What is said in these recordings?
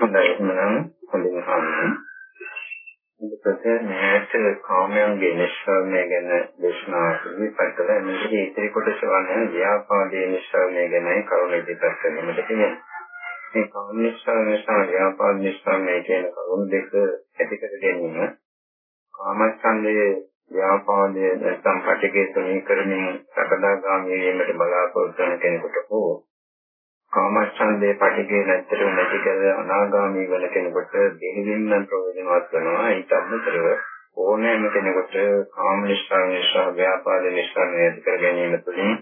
හොඳයි එහෙනම් හොඳින් අහන්න. ඉතින් මේක කාමයන්ගේ නිස්සාරණය ගැන දේශනා ඉදිරිපත් කළා. මේකේ ඉතිරි කොටස වන්නේ ව්‍යාපාදයේ නිස්සාරණය ගැනයි කරුණ ඉදිරිපත් කරන්නට තියෙන්නේ. මේ කාම නිස්සාරණය සහ ව්‍යාපාද නිස්සාරණය කියන කරුණු දෙක ඇති කර ගැනීම කාමච්ඡන්දයේ ව්‍යාපාදයේ නැත්නම් පටිඝය තුනී කරමින් සකදාගාමී වීමට බලාපොරොත්තු වන කෙනෙකුට හෝ කාමච්ඡන්දේ පටිඝේ නැත්තර නැති කර අනාගාමී වන කෙනෙකුට දෙහිවින්ම ප්‍රයෝජනවත් වෙනවා. ඊට අමතරව ඕනෑම කෙනෙකුට කාම නිස්සාරණය සහ ව්‍යාපාද නිස්සාරණය ඇති කර ගැනීම තුළින්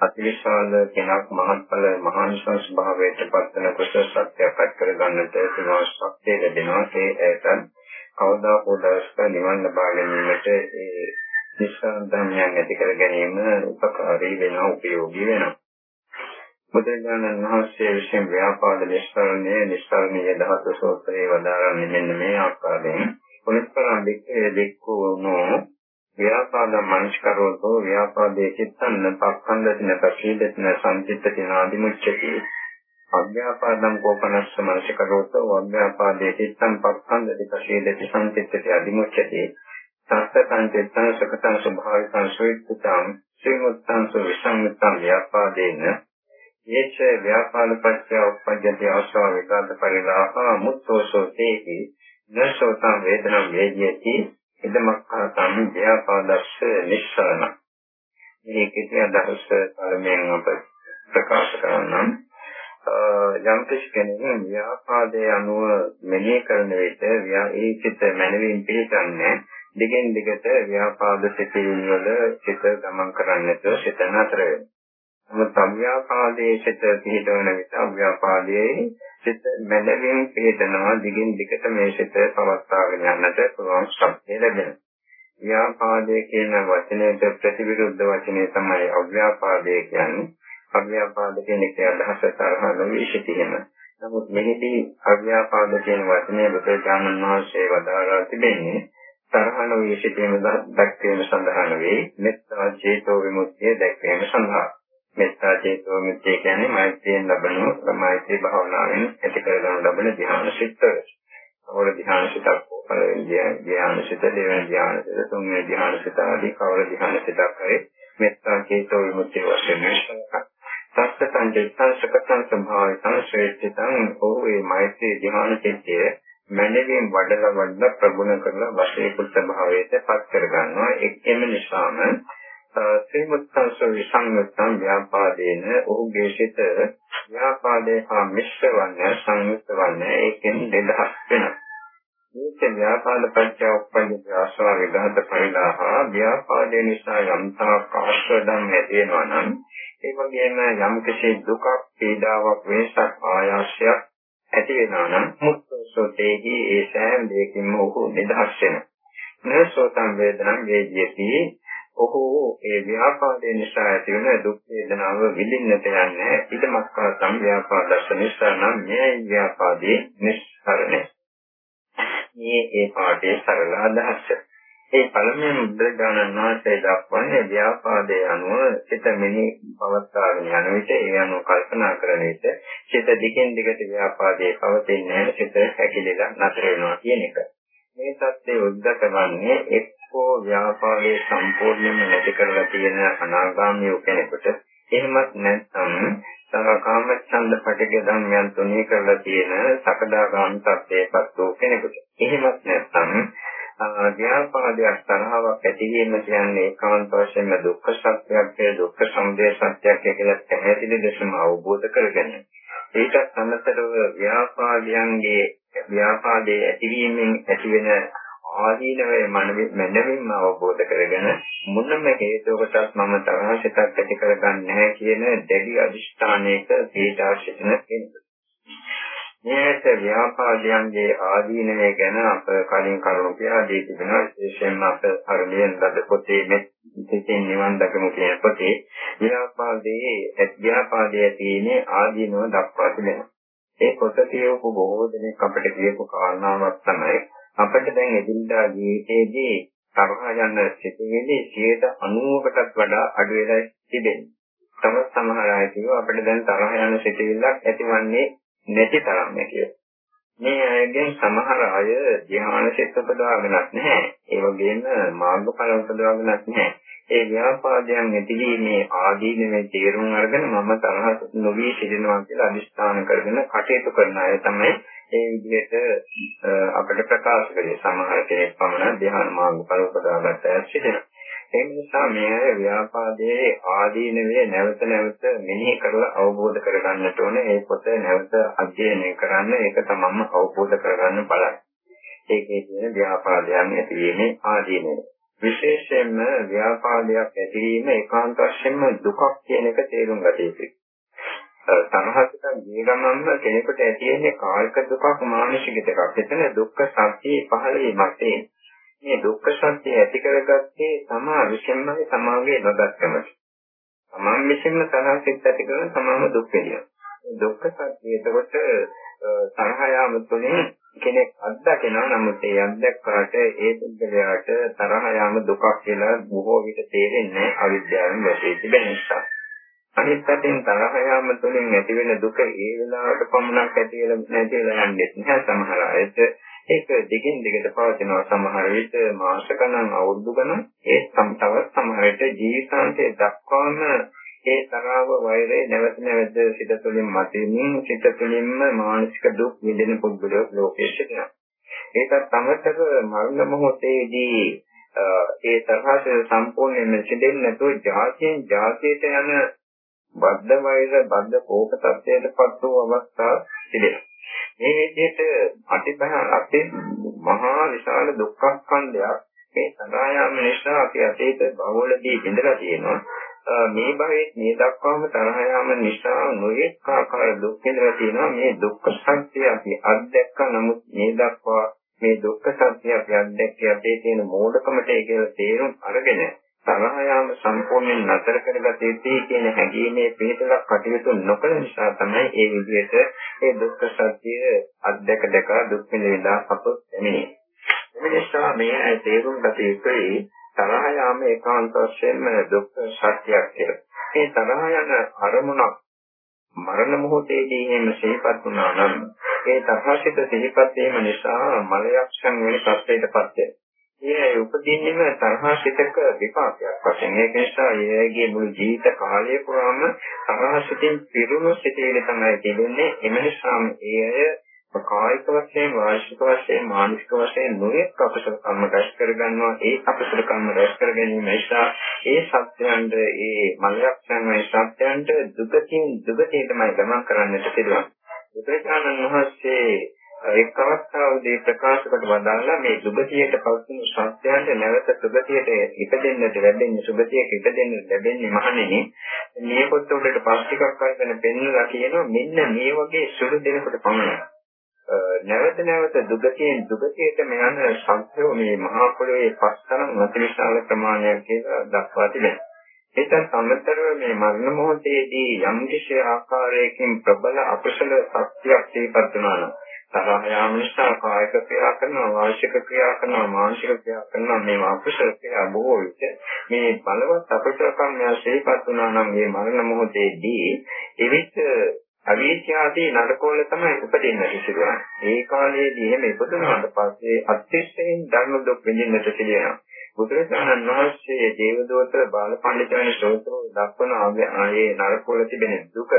අතිවිශාල කෙනක් මහත්ඵල මහානිසංස භාවයට පත්වන කොට සත්‍යයක් අත් කර ගන්නට පුළුවන් ශක්තිය ලැබෙනවා. ඒ ඇයට කවදා හෝ දවසක නිවන් ලබා ගැනීමට ඒ නිස්සාරණ ධර්මයන් ඇති කර ගැනීම උපකාරී වෙනවා උපයෝගී වෙනවා. බුදුරජාණන් වහන්සේ විසින් ව්‍යාපාද නිස්සාරණය නිස්සාරණීය ධාතු සූත්‍රයේ වදාරන්නේ මෙන්න මේ ආකාරයෙන්. පුනිස්පරම් දෙකේ දෙක්කෝනෝ ව්‍යාපාද මනස්කරෝතෝ ව්‍යාපාදේ චිත්තන්න පක්ඛන්දතින පසීදතින සංචිත්තතින ආදිමුච්චති අභ්‍යාපාදම් කෝපනස්ස මනස්කරෝතෝ අභ්‍යාපාදේ චිත්තං පක්ඛන්දති පසීදති සංචිත්තති ආදිමුච්චති සත්‍ය සංචිත්තං සකතං ස්වභාවිකං සුවිත්තං ශ්‍රීමුත්තං සුවිසංවිත්තං ව්‍යාපාදේන යේච ව්‍යාපාද පත්‍ය උපජ්ජති ආශා විකාත පරිලාහ මුත්තෝසෝ තේහි නසෝතං වේදනං වේජ්‍යති ඉදමක්ඛාතං ව්‍යාපාදස්ස නිස්සරණ. මේ කිසිය අදහස පළමුවෙන් අප ප්‍රකාශ කරනම් යම් කෙනෙක් ව්‍යාපාදයේ අනුව මෙනෙහි කරන විට ඒ චිත්ත මනවින් පිළිගන්නේ දිගින් දිගට ව්‍යාපාද සිතේ වල චිත ගමන් කරන්නට සිත නතර වෙනවා. නමුත් අව්‍යාපාදයේ සිට පිහිටවන විට අව්‍යාපාදයේ සිට මැදවින් පිහිටනවා දිගින් දිගට මේ සිට පවත්වාගෙන යන්නට පුළුවන් ශක්තිය ලැබෙනවා. ව්‍යාපාදයේ කියන වචනයට ප්‍රතිවිරුද්ධ වචනේ තමයි අව්‍යාපාදයේ කියන්නේ. අව්‍යාපාද කියන එකේ අදහස තරහ නොවී සිටීම. නමුත් මෙහිදී අව්‍යාපාද කියන වචනේ බුදුරජාණන් වහන්සේ වදාරා තිබෙන්නේ තරහ නොවී සිටීම දැක්වීම සඳහා නෙවෙයි මෙත්තා චේතෝ විමුක්තිය දැක්වීම සඳහා. මෙත්තා චේතෝ මුක්තිය කියන්නේ මෛත්‍රියෙන් ලබන මෛත්‍රී භාවනාවෙන් ඇති කරගනු ලබන ධ්‍යාන සිත්වල. කවර ධ්‍යාන සිතක් පළවෙනි ධ්‍යාන සිත දෙවෙනි ධ්‍යාන සිත තුන්වෙනි ධ්‍යාන සිත ආදී කවර ධ්‍යාන සිතක් හරි මෙත්තා චේතෝ විමුක්තිය වශයෙන් සත්‍ය සංජිතං සකතං සම්භාවිතං ශ්‍රේෂ්ඨිතං ඕවේ මෛත්‍රී ධ්‍යාන චිත්තය මනමින් වඩලා වඩලා ප්‍රගුණ කරලා වශයෙන් කුත් භාවයට පත් කරගන්නවා එක්කෙම නිසාම ශ්‍රීමුත්තංස විසංගතං ව්‍යාපාදේන ඔහුගේ සිත ව්‍යාපාදේ හා මිශ්‍ර වන්නේ සංයුක්ත වන්නේ ඒකෙන් දෙදහස් වෙනවා. මේක ව්‍යාපාද පත්‍ය උප්පජ්ජ ආශ්‍රව විඝාත පරිලාහ ව්‍යාපාදේ නිසා යම්තා කාශ්‍රදම් ඇතිවෙනවා නම් ඒ වගේම යම් කිසි දුකක් පීඩාවක් වෙනසක් ආයාසයක් ඇති වෙනවා නම් මුත්තසෝතේහි ඒ සෑම දෙයකින්ම ඔහු නිදහස් වෙනවා. නසෝතම් වේදනං වේජ්‍යති ඔහු ඒ ව්‍යාපාදේ නිසා ඇතිවන දුක් වේදනාව විඳින්නට යන්නේ ඊටමස්කා සංව්‍යාපාදස්ස නිසා නම් මේ ව්‍යාපාදේ නිස්සරණය. මේ ඒ පාඩේ සරල අදහස. ඒ පළමුවෙන් බුද්ධ වහන්සේ දක්වන්නේ ව්‍යාපාදයේ අනුව සිත මෙහි පවත්වාගෙන යන විට ඒ අනුව කල්පනා කරන විට සිත දිගින් දිගට ව්‍යාපාදයේ පවතින්නේ සිත හැකිලෙලා නතර වෙනවා කියන එක. මේ தත්ත්වය උද්දක වන්නේ එක්කෝ ව්‍යාපාරයේ සම්පූර්ණයෙන්ම නැති කරලා තියෙන අනාගාමී කෙනෙකුට එහෙමත් නැත්නම් සංකාම ඡන්ද පටික ධම්මයන් තුනී කරලා තියෙන සකදාගාමී තත්ත්වයකට වූ කෙනෙකුට එහෙමත් නැත්නම් ව්‍යාපාදයක් තරහවක් ඇතිවීම කියන්නේ ඒකාන්ත වශයෙන්ම දුක්ඛ සත්‍යයක් දුක්ඛ සමුදය සත්‍යයක් කියලා පැහැදිලි ලෙසම අවබෝධ කරගන්න. ඒකත් අමතරව ව්‍යාපාදයන්ගේ ව්‍යාපාදයේ ඇතිවීමෙන් ඇතිවෙන ආදීනවේ මනමින්ම අවබෝධ කරගෙන මොනම හේතුවකටත් මම තරහ සිතක් ඇති කරගන්නේ නැහැ කියන දැඩි අදිෂ්ඨානයක පිටා සිටින කෙනෙක්. මේක ව්‍යාපාදයන්ගේ ආදීනවේ ගැන අප කලින් කරුණු කියලා දී තිබෙනවා විශේෂයෙන්ම අප අරලියෙන් ලද පොතේ මෙතෙන් නිවන් දකමු කියන පොතේ ව්‍යාපාදයේ ව්‍යාපාදයේ තියෙන ආදීනව දක්වා තිබෙනවා. ඒ පොත කියවපු බොහෝ දෙනෙක් අපිට කියපු කාරණාවක් තමයි අපිට දැන් එදිනදා ජීවිතයේදී තරහ යන සිතුවිලි 90කටත් වඩා අඩු වෙලා තිබෙනවා. තම සමහර අය කියනවා අපිට දැන් තරහ යන සිතුවිල්ලක් ඇතිවන්නේ නැති තරම් කියලා. මේ අයගෙන් සමහර අය ධ්‍යාන සිත් උපදවාගෙනත් නැහැ. ඒ වගේම මාර්ගඵල උපදවාගෙනත් නැහැ. ඒ ව්‍යාපාදයන් ඇතිවීමේ ආදීනමේ තේරුම් අරගෙන මම තරහ නොවි සිටිනවා කියලා අදිස්ථාන කරගෙන කටයුතු කරන අය තමයි ඒ විදිහට අපිට ප්‍රකාශ කරේ. සමහර කෙනෙක් පමණ ධ්‍යාන මාර්ගඵල උපදවාගත්ත අය සිටිනවා. ඒ නිසා මේ ව්‍යාපාදයේ ආදීනවේ නැවත නැවත මෙනෙහි කරලා අවබෝධ කරගන්නට ඕනේ. ඒ පොත නැවත අධ්‍යයනය කරන්න ඒක තමන්ම අවබෝධ කරගන්න බලන්න. ඒකේ තියෙන ව්‍යාපාදයන් ඇතිවීමේ ආදීනව. විශේෂයෙන්ම ව්‍යාපාදයක් ඇතිවීම ඒකාන්ත වශයෙන්ම දුකක් කියන එක තේරුම් ගත යුතුයි. සමහරවිට මේ ගමන්ම කෙනෙකුට ඇති වෙන්නේ කායික දුකක් මානසික දුකක්. එතන දුක්ඛ සත්‍යයේ පහළ වීමක් තියෙනවා. මේ දුක්ඛ සත්‍ය ඇති කරගත්තේ තමා විසින්මයි සමාගයේ නොදක්කමයි. තමන් විසින්ම තරහිත ඇති කරන තමාම දුක් වෙනවා. දුක්ඛ සත්‍ය එතකොට තරහ යාම තුළින් කෙනෙක් අත්දකිනවා නමුත් ඒ අත්දැක්කාට ඒ පුද්ගලයාට තරහ යාම දුකක් කියලා බොහෝ විට තේරෙන්නේ අවිද්‍යාවෙන් වැටී තිබෙන නිසා. අනිත් පැත්තෙන් තරහ යාම තුළින් ඇති වෙන දුක ඒ වෙලාවට පමණක් ඇති වෙලා නැති වෙලා යන්නේ නැහැ සමහර අයට ඒක දිගින් දිගට පවතිනවා සමහර විට මාස ගණන් අවුරුදු ගණන් ඒ තවත් සමහර විට ජීවිතාන්තයේ දක්වාම ඒ තරාව වෛරය නැවත නැවත සිත තුළින් මතින් සිත තුළින්ම මානසික දුක් විඳින පුද්ගලයෝ ලෝකයේ සිටිනවා. ඒකත් අමතරව මරණ මොහොතේදී ඒ තරහස සම්පූර්ණයෙන්ම සිදෙන්නේ නැතුව ජාතියෙන් ජාතියට යන බද්ධ වෛර බද්ධ කෝප තත්ත්වයටපත් වූ අවස්ථා තිබෙනවා. මේ විදිහට අතිභයාන අති මහා විශාල දුක්ඛ ස්කන්ධයක් මේ සදායාම නිසා අපි අතීත බහුවලදී ඉඳලා තියෙනවා. මේ භවයේ මේ දක්වාම තරහ යාම නිසා නොයෙක් ආකාර දුක් විඳලා තියෙනවා. මේ දුක්ඛ සත්‍ය අපි අත්දැක්ක නමුත් මේ දක්වා මේ දුක්ඛ සත්‍ය අපි අත්දැක්කේ අපේ තියෙන මෝඩකමට ඒක තේරුම් අරගෙන තරහ යාම සම්පූර්ණයෙන් නතර කරගත යුතුයි කියන හැඟීමේ පිළිතුරක් කටයුතු නොකළ නිසා තමයි ඒ විදිහට ඒ දුක්ඛ සත්‍ය අධ්‍යක දෙක දුක් විඳිනා අප එන්නේ. මේ නිසා මේ අය තේරුම් ගත යුතුයි තරහ යාම ඒකාන්ත වශයෙන්ම දුක්ඛ සත්‍යයක් කියලා. මේ තරහ යන අරමුණක් මරණ මොහොතේදී එහෙම සිහිපත් වුණා නම් ඒ තරහසිත සිහිපත් වීම නිසා මලයක්ෂන් වෙන තත්ත්වයටපත් වෙනවා. ඒ උපදින්නේම තරහසිතක විපාකයක් වශයෙන්. ඒක නිසා ඒගේ මුළු ජීවිත කාලය පුරාම තරහසිතින් පිරුණු සිතේල තමයි තිබෙන්නේ. එම නිසා ඒ අය කායික වශයෙන්, වාචික වශයෙන්, මානසික වශයෙන් නොයෙක් අපසල කර්ම රැස් කරගන්නවා. ඒ අපසල කර්ම රැස් කර ගැනීම නිසා ඒ සත්‍යයන්ට, ඒ මලයක්ෂන් වේ සත්‍යයන්ට දුකකින් දුකේ තමයි ගමන් කරන්නට පිළිවන්. බුදුරජාණන් වහන්සේ එක් අවස්ථාවකදී ප්‍රකාශ කොට වදාළා මේ සුගතියට පවතින සත්‍යයන්ට නැවත සුගතියට ඉපදෙන්නට ලැබෙන්නේ සුගතියක ඉපදෙන්න ලැබෙන්නේ මහණෙනි මේ පොත් උඩට පස් ටිකක් අරගෙන පෙන්වලා කියනවා මෙන්න මේ වගේ සුළු දෙනකොට පමණයි නැවත නැවත දුගතියෙන් දුගතියටම යන සත්‍යෝ මේ මහා පොළොවේ පස්තරම් අතිවිශාල ප්‍රමාණයක් කියලා දක්වා තිබෙනවා. ඒකත් අමතරව මේ මරණ මොහොතේදී යම් කිසි ආකාරයකින් ප්‍රබල අකුසල සත්‍යයක් සිහිපත් වෙනවා නම් තරහ යාම නිසා කායික ක්‍රියා කරනවා වාචික ක්‍රියා කරනවා මානසික ක්‍රියා කරනවා මේ අකුසල ක්‍රියා බොහෝ විට මේ බලවත් අකුසල කර්මය ශේපත් වුණා නම් මේ මරණ මොහොතේදී එවිට අවීචාදී නරකවල තමයි උපදින්නට සිදුවන්නේ. ඒ කාලයේදී එහෙම ඉපදුනාට පස්සේ අත්‍යශ්‍යයෙන් ධර්ම දුක් විඳින්නට සිදුවෙනවා. බුදුරජාණන් වහන්සේ දේවදූත බාලපඬිතුන් ශ්‍රෝතෝ දක්වන ආයේ නරකවල තිබෙන දුක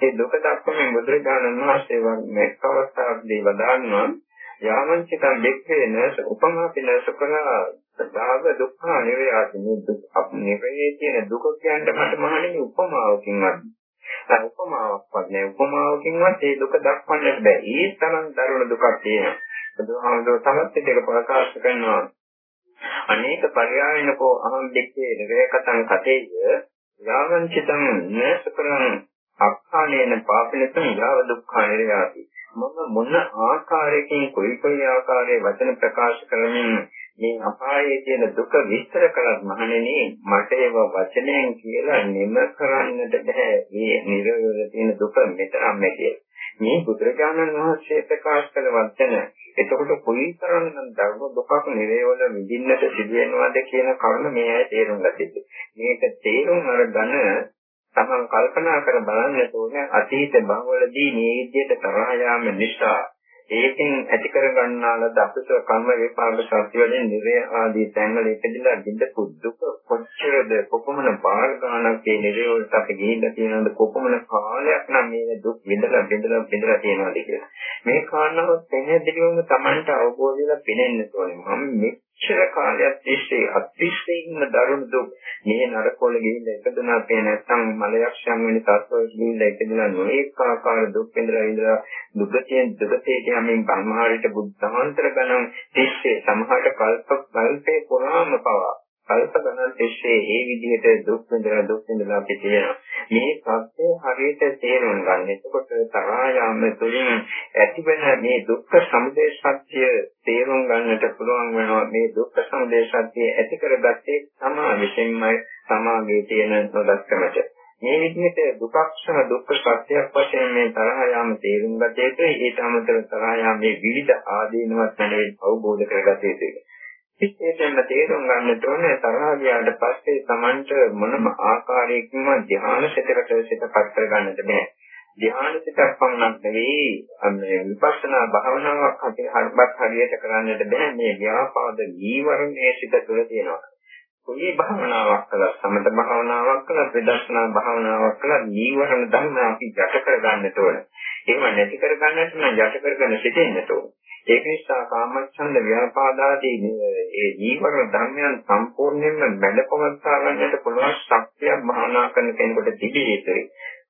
ඒ දුක දක්වමින් බුදුරජාණන් වහන්සේ මේ අවස්ථාවකදී වදාන්නවා යාමංචිකං දෙක්ඛේ නස උපමා පිනසකලා සදාග දුක්ඛ නිරයාති මේ දුක් නිරයේ තියෙන දුක කියන්න මට මහණෙනි උපමාවකින්වත්. දැන් උපමාවක්වත් නෑ. උපමාවකින්වත් ඒ දුක දක්වන්නට බෑ. ඒ තරම් දරුණු දුකක් තියෙනවා. බුදුහාමුදුරුවෝ තමත් ඒක ප්‍රකාශ කරනවා. අනේක පරියායනකෝ අහම් දෙක්ඛේ නිරයකතං කතේය. යාමංචිතං නසකරං අක්ඛානේන පාපිනතං යාව දුක්ඛාය යාති. මම මොන ආකාරයකින් කොයි කොයි ආකාරයේ වචන ප්‍රකාශ කරමින් මේ අපායේ තියෙන දුක විස්තර කළත් මහණෙනි මට ඒව වචනයෙන් කියලා නිම කරන්නට බෑ. මේ නිරවල තියෙන දුක මෙතරම් නැතිය මේ බුදුරජාණන් වහන්සේ ප්‍රකාශ කළ වචන එතකොට කොයිතරම් ධර්ම දුකක් නිරේවල විඳින්නට සිදු වෙනවද කියන කරුණ මේ අය තේරුම් ගත්තේ? මේක තේරුම් අරගෙන තමන් කල්පනා කර බලන්න ඕනේ අතීත භවවලදී මේ විදිහට තරහ යාම නිසා ඒකෙන් ඇති කර ගන්නාල දසස කර්ම විපාක ශක්තිය වලින් නිරය ආදී තැන්වල ඉපදිලා විඳපු දුක කොච්චරද කොපමණ බාහිර ගානක් ඒ නිරය වලට අපි ගිහිල්ලා තියෙනවද? කොපමණ කාලයක් නම් මේ දුක් විඳලා විඳලා විඳලා තියෙනවද කියලා. මේ කාරණාව පැහැදිලිවම Tamanට අවබෝධ වෙලා පෙනෙන්න ඕනේ. මම මෙච්චර කාලයක් තිස්සේ අතිශයින්ම දරුණු දුක්. මේ නරකවල ගිහිල්ලා ඉපදුනා පේ නැත්නම් මලයක්ෂයන් වෙන තත්ත්වවල ගිහිල්ලා ඉපදලා නොඑක ආකාර දුක් විඳලා විඳලා දුකයෙන් දුකතේ යමින් බ්‍රහ්මහාරිට බුද්ධාන්තර ගණන් තිස්සේ සමහරට කල්ප කල්පේ පුරාම පවා කල්ප ගණන් තිස්සේ මේ විදිහට දුක් විඳලා දුක් විඳලා අපි තියෙනවා. මේ සත්‍ය හරියට තේරුම් ගන්න. එතකොට තරහා යාම තුළින් ඇතිවෙන මේ දුක්ඛ සමුදය සත්‍ය තේරුම් ගන්නට පුළුවන් වෙනවා. මේ දුක්ඛ සමුදය සත්‍ය ඇති කරගත්තේ තමා විසින්මයි සමාගයේ තියෙන නොදක්කමට. මේ විදිහට දුක්ඛ දුක්ඛ සත්‍යයක් වශයෙන් මේ තරහ යාම තේරුම් ගත යුතුයි. ඊට අමතරව තරහ යාමේ විවිධ ආදීනවත් නැලෙන් අවබෝධ කරගත යුතුයි. විශේෂයෙන්ම තේරුම් ගන්නට ඕනේ තරහ ගියාට පස්සේ Tamanට මොනම ආකාරයකින්ම ධ්‍යාන සිතකට සිතපත් කරගන්නට බෑ. ධ්‍යාන සිතක් පමණක් නෙවෙයි මේ විපස්සනා භාවනාවක් හරියට හරියට කරන්නට බෑ මේ ව්‍යාපාද නීවරණයේ සිත තුළ තියෙනවා. කොයි භාවනාවක් කළත් සමත භාවනාවක් කළත් විදර්ශනා භාවනාවක් කළත් නීවරණ ධර්ම අපි යට කරගන්නට ඕන. ඒව නැති කරගන්නට නම් යට කරගෙන සිටින්නට ඕන. ඒක නිසා කාමච්ඡන්ද ව්‍යාපාදාදී ඒ නීවරණ ධර්මයන් සම්පූර්ණයෙන්ම බැලපවත්වා ගන්නට පුළුවන් ශක්තියක් භාවනා කරන කෙනෙකුට තිබිය යුතුයි.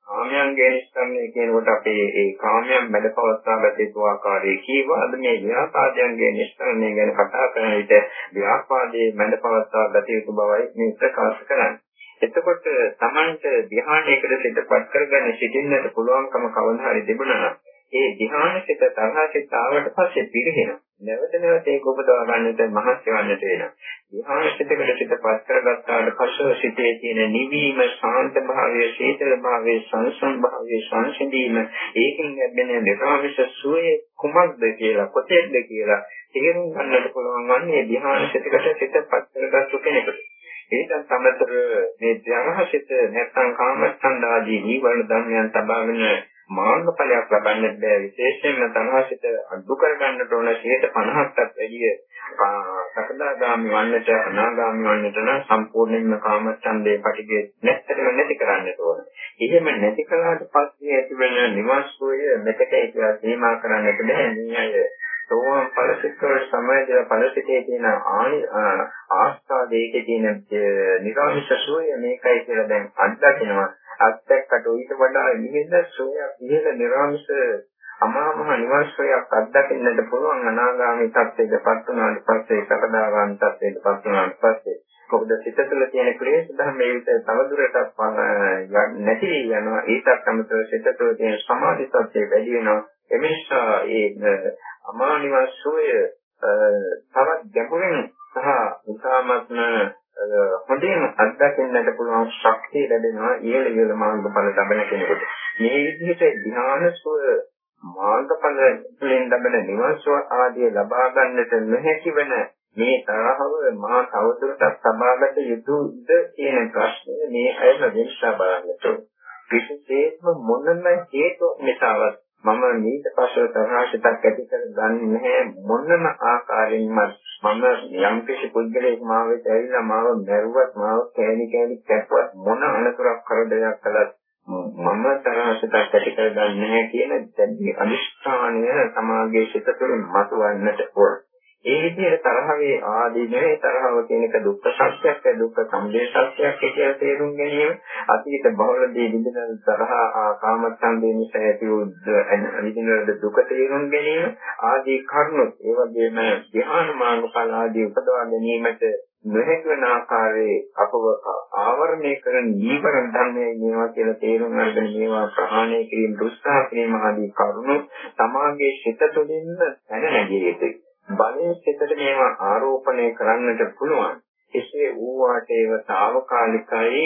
කාමයන්ගේ නිස්සන්නේ කියනකොට අපේ ඒ කාමයන් මැඩපවස්සා ගත යුතු ආකාරය කීවා අද මේ ව්‍යාපාදයන්ගේ නිස්සන්නේ ගැන කතා කරන විට ව්‍යාපාදයේ මැඩපවස්සා ගත යුතු බවයි මේ ප්‍රකාශ කරන්නේ. එතකොට Tamanට ධ්‍යානයකට සිතපත් කරගෙන සිටින්නට පුළුවන්කම කවදා හරි තිබුණා නම් ඒ ධ්‍යානසිත තරහසිත ආවට පස්සේ පිරිහෙනවා. නැවත නැවත ඒක උපදවා ගන්නට මහත්ය වන්නට වෙනවා. ධ්‍යානසිතකට සිතපත් කරගත්තාට පස්සේ සිතේ තියෙන නිවීම, ශාන්ත භාවය, සීතල භාවය, සංසම් භාවය, සංසිඳීම, ඒකෙන් ලැබෙන නිරාමිෂ සුවේ කුමක්ද කියලා, කොතෙක්ද කියලා තේරුම් ගන්නට පුළුවන් වන්නේ ධ්‍යානසිතකට සිතපත් කරගත්තු කෙනෙකුට. ඒකත් සමතර මේ ධ්‍යානසිත නැත්නම් කාමස්කන්ධ ආදී නීවරණ ධර්මයන් තබාගෙන මාර්ගඵලයක් ලබන්නට බෑ විශේෂයෙන්ම තනහසිත අඩු කරගන්නට ඕන 50ක්ටත් වැඩිය සකදාගාමි වන්නට අනාගාමි වන්නට නම් සම්පූර්ණයෙන්ම කාමච්ඡන්දේ පිටිගේ නැත්තටම නැති කරන්නට ඕන. එහෙම නැති කළාට පස්සේ ඇතිවෙන නිවාසෝය මෙතකයි කියලා සීමා කරන්නට බෑ. මේ අය සෝවාන් ඵලසිතවල සමයදලා ඵලසිතේ තියෙන ආනි ආස්වාදයේ තියෙන නිරාමිෂ සෝය මේකයි කියලා දැන් අත්දකිනවා. අත්දැක්කට ඊට වඩා ඉහළ සෝයක් ඉහළ නිර්ආංශ අමාමහ නිවර්ෂයක් අත්දකින්නට පුළුවන් අනාගාමී තත්ත්වයකටපත් වුණාට පස්සේ සකදාගාමී තත්ත්වයකටපත් වුණාට පස්සේ මොකද සිත තුළ තියෙන ක්ලේශ ධර්ම මේ විදිහට තවදුරටත් නැති යනවා ඒකත් අමතරව සිත තුළ තියෙන සමාධි තත්ත්වය වැඩි වෙනවා එමේෂා ඒ අමා නිවර්ෂය තවත් ගැඹුරින් සහ උසාමත්ම හොඳින් අත්දකින්නට පුළුවන් ශක්තිය ලැබෙනවා ඊළ ඊළ මාර්ගඵල ලබන කෙනෙකුට. මේ විදිහට ධ්‍යානසුව මාර්ගඵල වලින් ලැබෙන නිවන්සුව ආදී ලබා ගන්නට නොහැකි වෙන මේ තරහව මා තවදුරටත් සබාගත යුතුද කියන ප්‍රශ්නය මේ අයම වෙනසා බලන්නට විශේෂයෙන්ම මොනම හේතුවක් නිසාවත් මම ඊට පස්සේ තරහසිතක් ඇති කර ගන්නේ නැහැ මොනම ආකාරයෙන්වත් මම යම් කිසි පුද්ගලයෙක් මාව වෙත ඇවිල්ලා මාව මැරුවත් මාව කෑලි කෑලි කැපුවත් මොන අනතුරක් කරදරයක් කළත් මම තරහසිතක් ඇති කර ගන්නේ නැහැ කියන දැඩි අනිෂ්ඨානය සමාගයේ සිත තුළ මතුවන්නට ඕන. ඒ විදිහට තරහවේ ආදීනේ තරහව කියන එක දුක්ඛ සත්‍යයක් දුක්ඛ සමුදය සත්‍යයක් කියලා තේරුම් ගැනීම. අතීත බහුලදී විඳින තරහ කාමච්ඡන්දේ නිසා ඇති වූ විඳින දුක තේරුම් ගැනීම. ආදී කරුණු ඒ වගේම ධ්‍යාන මාර්ගඵල ආදී උපදවා ගැනීමට නොහැකි වන ආකාරයේ අපව ආවරණය කරන නීවරණ ධර්මයේ මේවා කියලා තේරුම් අරගෙන මේවා ප්‍රහාණය කිරීම දුස්සා කිරීම ආදී කරුණු තමාගේ සිත තුළින්ම දැන නැගිය යුතුයි. බලයේ සිතට මේවා ආරෝපණය කරන්නට පුළුවන්. එසේ වූවාට ඒව తాවකාලිකයි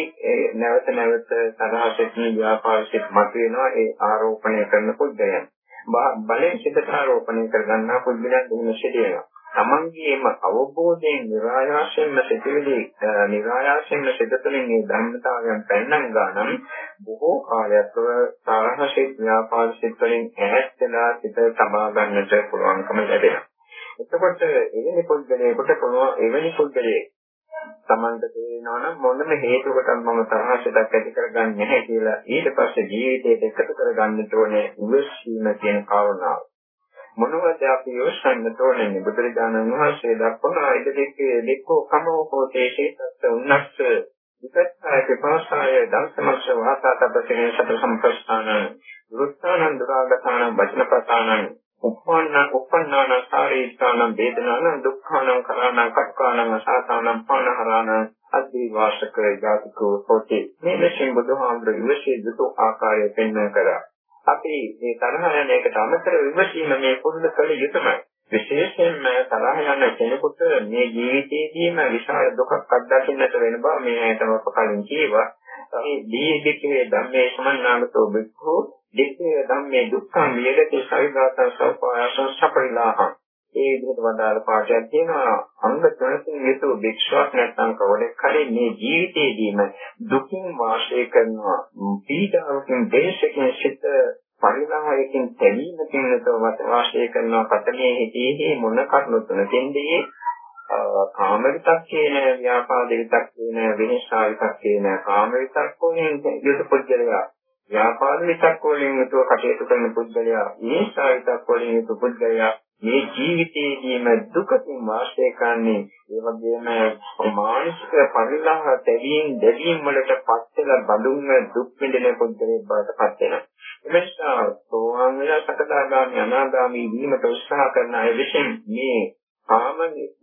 නැවත නැවත සරහසකින් ව්‍යාපාරික මත වෙනවා ඒ ආරෝපණය කරන පුද්ගලයන්. බලයෙන් සිතට ආරෝපණය කරගන්නා පුද්ගලයන් එහෙම සිටිනවා. තමන්ගේම අවබෝධයෙන් નિરાයාසයෙන්ම සිටිවිලි નિરાයාසයෙන්ම සිටතුලින් මේ ධර්මතාවයන් පැනනගා නම් බොහෝ කාලයක් සාරහසිත ව්‍යාපාරික වලින් ඈත් වෙලා සිත සමා ගන්නට පුළුවන්කම ලැබෙනවා. එතකොට එවැනි පුද්ගලයෙකුට පුළුවන් එවැනි පුද්ගලයෙක් තමන්ට තේරෙනවා නම් මොනම හේතුවකට මම තරහසිතක් ඇති කරගන්නේ නැහැ කියලා ඊට පස්සේ ජීවිතයට එකතු කරගන්නට ඕනේ ඉවසීම කියන කාරණාව. මොනවද අපි යොස්සන්න තෝරන්නේ බුදුරජාණන් වහන්සේ දක්වන ඉදිරිකේ දෙකෝ කමෝ හෝතේ හේතස්ස උන්නස්ස විපස්සාය පිපාසාය දන්සමස්ස වාසාතපසේ සත සම්පස්ථාන වෘත්තානං දුරාගතාන වචනපතානං උප්පන්න උප්පන්නාන සාරීත්තාන වේදනාන දුක්ඛාන කරාණ කක්කාන අසාතාන පානහරාණ අද්දී වාසක ජාතිකෝ හෝතේ මේ ලෙසින් බුදුහාමුදුරු විශ්ේ දුතු ආකාරය පෙන්වන කරා අපි මේ තරහ යන එකට අමතර විමසීම මේ පුරුදු කළ යුතුමයි. විශේෂයෙන්ම තරහ යන කෙනෙකුට මේ ජීවිතයේදීම විශාල දුකක් අත්දකින්නට වෙන බව මේ ඇතම කලින් කියවා. මේ දීගිකේ ධම්මේ සමන්නාගතෝ බික්ඛු දික්ඛේ ධම්මේ දුක්ඛං වියදති සවිදාතං සෝපායසං සපරිලාහං. ඒ විදිහට වදාළ පාඩයක් තියෙනවා. අංග තුනකින් යුතු භික්ෂුවක් නැත්නම් කවදෙක් හරි මේ ජීවිතයේදීම දුකින් වාසය කරනවා. පීඩාවකින් දේශකින් සිත පරිණාමයකින් තැවීමකින් යුතුව වාසය කරනවා. පතමේ හිතේ මොන කරුණු තුනකින්දී කාම විතක් කියන ව්‍යාපාද විතක් කියන විනිශ්චය විතක් කියන කාම විතක් වලින් යුතු පුද්ගලයා ව්‍යාපාද විතක් වලින් යුතුව කටයුතු කරන පුද්ගලයා විනිශ්චය විතක් වලින් යුතු පුද්ගලයා මේ ජීවිතයේදීම දුකකින් වාසය කරන්නේ ඒ වගේම මානසික පරිලාහ තැවීම් දෙවීම් වලට පත් වෙලා බඳුන් දුක් විඳින පුද්ගලයෙක් බවට පත් වෙනවා. එමෙන්නා සෝවාන් වෙලා සකදාගාමී අනාගාමී වීමට උත්සාහ කරන අය විසින් මේ ආම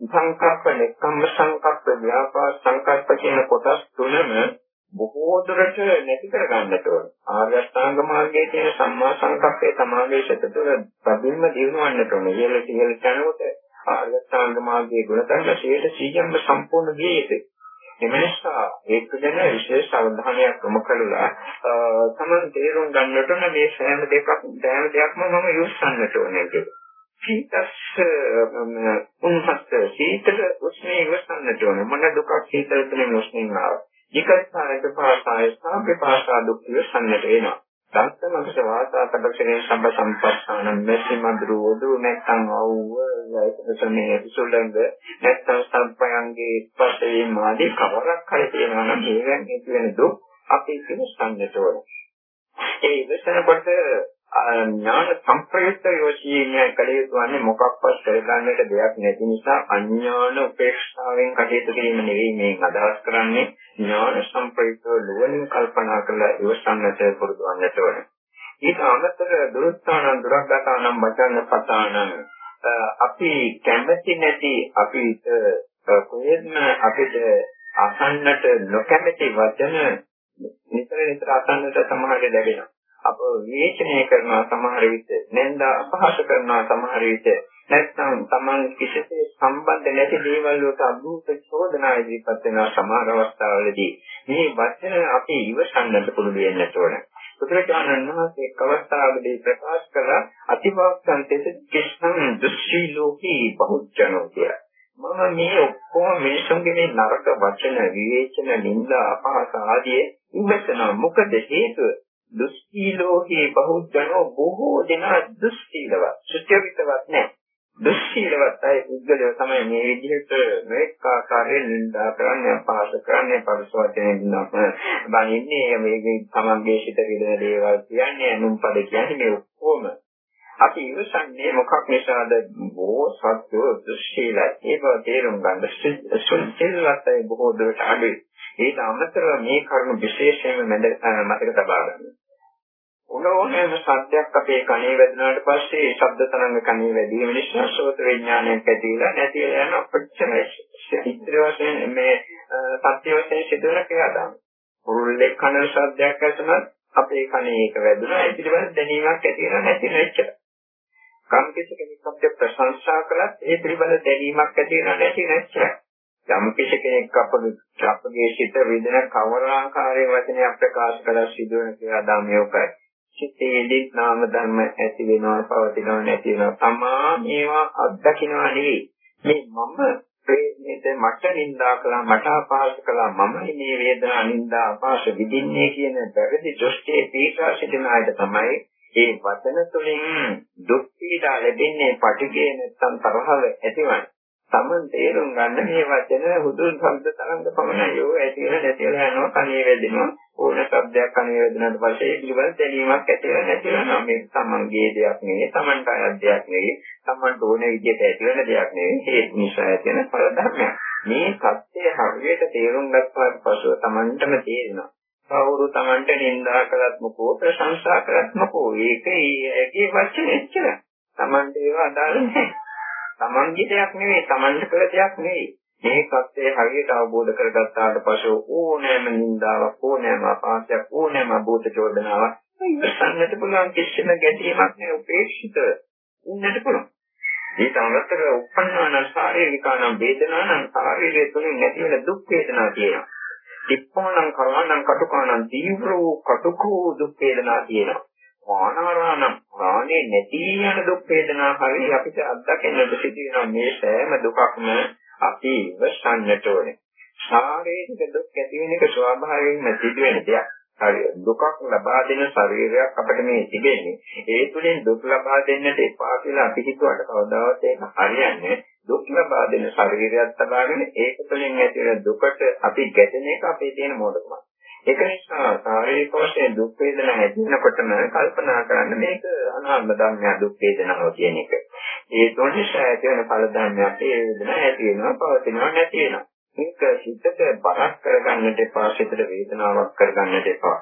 සංකප්ප නෙක්ඛම්ම සංකප්ප ව්‍යාපාර සංකප්ප කියන කොටස් තුනම බොහෝ දුරට නැති කර ගන්නට ඕන. ආර්ය අෂ්ටාංග මාර්ගයේ තියෙන සම්මා සංකප්පේ සමාගයේ සිත තුළ ප්‍රබින්ම දිනවන්නට ඕන. ඉහළ ඉහළ යනකොට ආර්ය අෂ්ටාංග මාර්ගයේ ගුණධර්ම 100%ම සම්පූර්ණ විය යුතුයි. එම නිසා ඒක ගැන විශේෂ අවධානයක් යොමු කළා. තමන් තේරුම් ගන්නට ඕන මේ සෑම දෙකක් සෑම දෙයක්ම මම යොස්සන්නට ඕනේ කියලා. සීතස් උන්හත් සීතල උස්නේ ඉවසන්නට ඕනේ. මොන දුකක් සීතල තුලින් උස්නේ ආවා. විකල්පායක පාසාය සාපේපාසා දුක් විසන්නට වෙනවා. දත්තමකස වාසාතබකේ සම්බ සම්පස්සාන මෙසි මද්රු උදු නැත්නම් අවුව ලයිතසනේ සුළඟ නැත්නම් සම්පයන්ගේ ස්පර්ශයේ මාදී කවරක් හරි තියෙනවා නම් ඒවෙන් හේතු වෙන දුක් අපි පිළිස්සන්නට ඕන. ඒ ඉවසනකොට ඥාන සංප්‍රයුක්ත යෝචීමේ කලියුතු වන්නේ මොකක්වත් කරගන්නට දෙයක් නැති නිසා අඥාන උපේක්ෂාවෙන් කටයුතු කිරීම නෙවෙයි මේ අදහස් කරන්නේ ඥාන සංප්‍රයුක්තව නුවණින් කල්පනා කරලා ඉවසන්නට පුරුදු වන්නට ඕනේ. ඊට අමතර දුරුස්ථාන දුරගතානම් වචන පතාන අපි කැමති නැති අපිට කොහෙත්ම අපිට අසන්නට නොකැමති වචන නිතර නිතර අසන්නට සමහර ලැබෙනවා. අප විවේචනය කරනවා සමහර විට නැන්දා අපහාස කරනවා සමහර විට නැත්නම් Taman කිසිසේ සම්බන්ධ නැති දේවල් වලට අභූත චෝදනා ඉදිරිපත් වෙන සමහර අවස්ථාවලදී මේ වචන අපි ඉවසන්නට පුළුවන් වෙන්නට ඕන. බුදුරජාණන් වහන්සේ එක් අවස්ථාවකදී ප්‍රකාශ කළ අතිවාක්සන් තෙස කිෂ්ණං දුස්සී ලෝකී බහුජනෝ කියලා. මම මේ ඔක්කොම මිනිසුන්ගේ මේ නරක වචන විවේචන නින්දා අපහාස ආදී ඉවසනවා. මොකද හේතුව දුස්සීලෝකේ බහුජනෝ බොහෝ දෙනා දුස්සීලවත් සුත්‍යවිතවත් නැහැ. දුස්සීලවත් අය පුද්ගලයෝ තමයි මේ විදිහට මේක ආකාරයෙන් නින්දා කරන්නේ අපහාස කරන්නේ පරිසවචනෙන් නම් බනින්නේ මේකේ තමන්ගේ සිත පිළිදෙන දේවල් කියන්නේ අනුම්පද කියන්නේ මේ ඔක්කොම. අපි ඉවසන්නේ මොකක් නිසාද? බොහෝ සත්‍යෝ දුස්සීලයි ඒක තේරුම් ගන්න සුල්සිල්වත් අය බොහෝ දුරට අඩුයි. ඒක අමතරව මේ කරුණු විශේෂයෙන්ම මතක තබා ගන්න. ඕනෑම සත්‍යයක් අපේ කනේ වැදුනාට පස්සේ ශබ්ද තරංග කනේ වැදීම නිසා ශෝත විඥානයක් ඇතිලා නැති යන අපච්චරයි. ඉතිරි වශයෙන් මේ සත්‍ය වශයෙන් සිදුවන ක්‍රියාදාම. පුරුල්ලේ කන ශබ්දයක් ඇසුනත් අපේ කනේ ඒක වැදුනා. ඒ පිළිබඳ දැනීමක් ඇති වෙනා නැති නෙච්චර. කම් කිසි කෙනෙක් අපිට ප්‍රශංසා කළත් ඒ පිළිබඳ දැනීමක් ඇති වෙනා නැති නෙච්චර. යම් කිසි කෙනෙක් අපගේ අපගේ සිත විඳින කවර ආකාරයේ වචනයක් ප්‍රකාශ කළ සිදුවන ක්‍රියාදාමය උකයි. සිතේදී නාම ධර්ම ඇති වෙනවා පවතිනවා නැති වෙනවා තමා මේවා අත්දකින්නවා නෙවෙයි මේ මම ප්‍රේමයට මට නින්දා කළා මට අපහාස කළා මම මේ වේදනා නින්දා අපහාස විඳින්නේ කියන වැරදි දෘෂ්ටියේ පීඩා සිටින අයට තමයි මේ වචන තුළින් දුක් පීඩා ලැබෙන්නේ පටිඝේ නැත්නම් තරහව ඇතිවන්නේ. Taman තේරුම් ගන්න මේ වචන හුදු ශබ්ද තරංග පමණයි. යෝ ඇති වෙන නැති වෙන යනවා කණේ වැදෙනවා. ඕන શબ્දයක් කණේ වැදුනාට පස්සේ ඒ පිළිබඳ දැනීමක් ඇති වෙන නැති වෙනවා. මේ Tamanගේ දෙයක් නෙවෙයි Tamanට අයත් දෙයක් නෙවෙයි Tamanට ඕන විදිහට ඇති වෙන දෙයක් නෙවෙයි. ඒ නිසා ඇති වෙන පළ ධර්මයක්. මේ සත්‍යය හරියට තේරුම් ගත්තාට පසුව Tamanටම තේරෙනවා. කවුරු Tamanට නින්දා කළත් මොකෝ ප්‍රශංසා කළත් මොකෝ ඒක ඒකේ වචන එච්චර Tamanට ඒව අදාළ නැහැ. තමන්ගේ දෙයක් නෙවෙයි තමන්ට කළ දෙයක් නෙවෙයි මේ සත්‍යය හරියට අවබෝධ කරගත්තාට පස්සේ ඕනෑම නින්දාවක් ඕනෑම අපහාසයක් ඕනෑම භූත චෝදනාවක් ඉවසන්නට පුළුවන් කිසිම ගැටීමක් නෑ උපේක්ෂිත ඉන්නට පුළුවන් ඊට අමතරව උපන්නාන ශාරීරිකානම් වේදනානම් ශාරීරිය තුලින් නැති වෙන දුක් වේදනා තියෙනවා. තිප්පෝනම් කරවනම් කටුකානම් තීව්‍ර වූ කටුකෝ දුක් වේදනා තියෙනවා. ආනාරාණම් ප්‍රාණේ නැති යන දුක් වේදනා හරි අපිට අත්දකින්නට සිදුවෙන මේ සෑම දුකක්ම අපි ඉවසන්නට ඕනේ. ශාරීරික දුක් ඇති වෙන එක ස්වභාවයෙන්ම සිදුවෙන දෙයක්. හරි දුකක් ලබා දෙන ශරීරයක් අපිට මේ තිබෙන්නේ. ඒ තුලින් දුක් ලබා දෙන්නට එපා කියලා අපි හිතුවට කවදාවත් ඒක හරියන්නේ දුක් ලබා දෙන ශරීරයක් තබාගෙන ඒක තුළින් ඇති වෙන දුකට අපි ගැටෙන එක අපේ තියෙන මොඩකමක්. ඒක නිසා ශාරීරික වශයෙන් දුක් වේදනා ඇති වෙනකොටම කල්පනා කරන්න මේක අනාත්ම ධර්මයක් දුක් වේදනාව කියන එක. ඒ තොනිසා ඇති වෙන ඵල ධර්මයක් ඒ වේදනාව ඇති වෙනවා පවතිනවා නැති වෙනවා. මේක හිතට බරක් කරගන්නට එපා සිතට වේදනාවක් කරගන්නට එපා.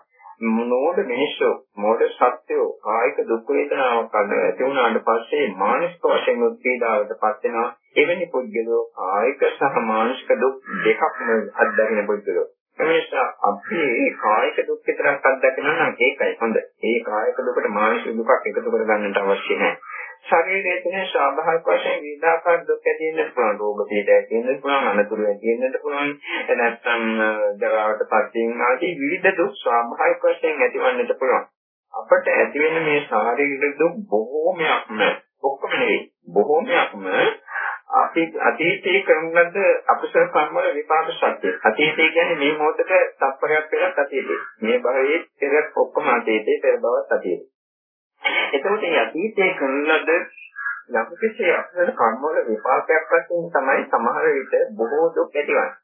මොනෝඩ මිනිස්සු මොඩ සත්‍යෝ කායික දුක් වේදනාවක් ඇති වුණාට පස්සේ මානසික වශයෙන් උත්පීඩාවට පත් වෙනවා. එවැනි පුද්ගලෝ කායික සහ මානසික දුක් දෙකක්ම අත්දකින පුද්ගලෝ. එනිසා අපි කායික දුක් විතරක් අත්දකිනවා නම් ඒකයි හොඳ. ඒ කායික දුකට මානසික දුකක් එකතු කරගන්නට අවශ්‍ය නැහැ. ශරීරයේ තියෙන ස්වාභාවික වශයෙන් විවිධාකාර දුක් ඇති වෙන්න පුළුවන්. රෝග පීඩා ඇති වෙන්න පුළුවන්, අනතුරු ඇති වෙන්න පුළුවන්. නැත්නම් ජරාවට පත් වීම ආදී විවිධ දුක් ස්වාභාවික වශයෙන් ඇතිවන්නට පුළුවන්. අපට ඇති වෙන මේ ශාරීරික දුක් බොහෝමයක්ම ඔක්කොම නෙවෙයි. බොහෝමයක්ම අපි අතීතයේ කරන ලද අකුසල කර්ම වල විපාක සත්‍ය. අතීතය කියන්නේ මේ මොහොතේ තත්පරයක් පෙරත් අතීතේ. මේ භවයේ පෙර ඔක්කොම අතීතේ පෙර බවත් අතීතේ. එතකොට මේ අතීතයේ කරන ලද යම්කිසි අකුසල කර්ම වල විපාකයක් වශයෙන් තමයි සමහර විට බොහෝ දුක් ඇතිවන්නේ.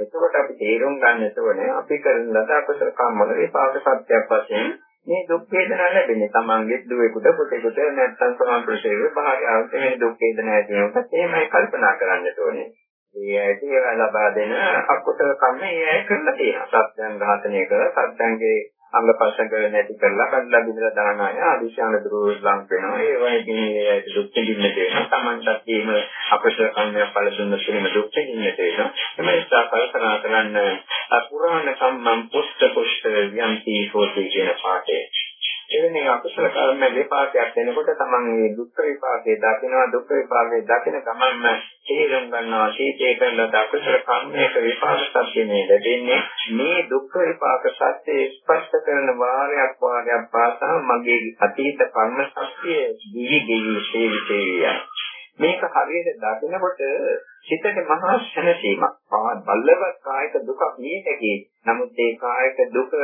එතකොට අපි තේරුම් ගන්න ඕනේ අපි කරන ලද අකුසල කර්ම වල විපාක සත්‍යයක් වශයෙන් මේ දුක් වේදනා ලැබෙන්නේ තමන්ගේ දුවේකට පුතේකට නැත්නම් සමාන ප්‍රශ්නේ භාර්යාවට මේ දුක් වේදනා ඇති වෙනකොට එහෙමයි කල්පනා කරන්නට ඕනේ. මේ ඇයිද ලබා දෙන අකුසල කර්ම ඒ අය කරලා තියෙනවා. සත්‍යං ඝාතනය කර සත්‍යංගේ අංගපසංග නැති කරලා බඳලා බිඳලා දාන අය අදිශාන දුරුලං වෙනවා ඒ වගේ දුක් විඳින්න දෙනවා Tamanටත් එහෙම අපසර කම්මයක් පළ දුන්න සුළුම දුක් විඳින්න දෙනවා එමේ නිසා කල්පනා කරන්න පුරාණ සම්මන් පුස්ත පුස්ත යන්ති හෝති කියන පාඩේ. එවැනි අකුසල කර්ම විපාකයක් දෙනකොට තමන් මේ දුක් විපාකේ දකිනවා දුක් විපාකේ දකින ගමන්ම තේරුම් ගන්නවා සීතේ කරන අකුසල කර්මයක විපාක සත්‍ය මේ ලැබෙන්නේ. මේ දුක් විපාක සත්‍ය ස්පර්ශ කරන වාරයක් වාරයක් පාසා මගේ අතීත කර්ම සත්‍ය දිවි දිවි සේවිතේ මේක හරියට දකිනකොට සිතට මහා ශනසීමක් බල්ලවත් කායික දුකක් නියතකේ නමුත් ඒ කායික දුක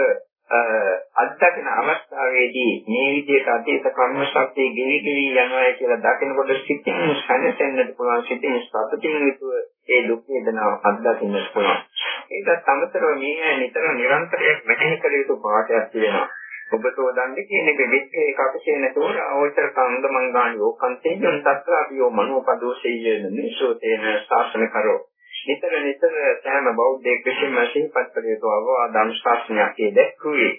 අත්දකින අවස්ථාවේදී මේ විදිහට අතීත කර්ම ශක්තිය ගෙවි ගෙවි යනවා කියලා දකිනකොට සිතින් සැනසෙන්නට පුළුවන් සිතින් සතුටින් යුතුව ඒ දුක් වේදනාව අත්දකින්නට පුළුවන්. ඒකත් අමතරව මේ නිතර නිරන්තරයෙන් මෙහෙය කළ යුතු පාඩයක් තියෙනවා. ඔබ තෝදන්නේ කියන එක විස්සේ එක අපසේ නැතෝර අවතර කංග මංගාණි ඕකන්තේ යොන් තත්‍රාපියෝ මනෝපදෝෂයේ නිසෝතේන ශාසන කරෝ නිතර නිතර සෑම බෞද්ධයෙක් විසින්ම සිහිපත් කළ යුතු අවවාද අනුශාසනයක් දැක්ුවේ.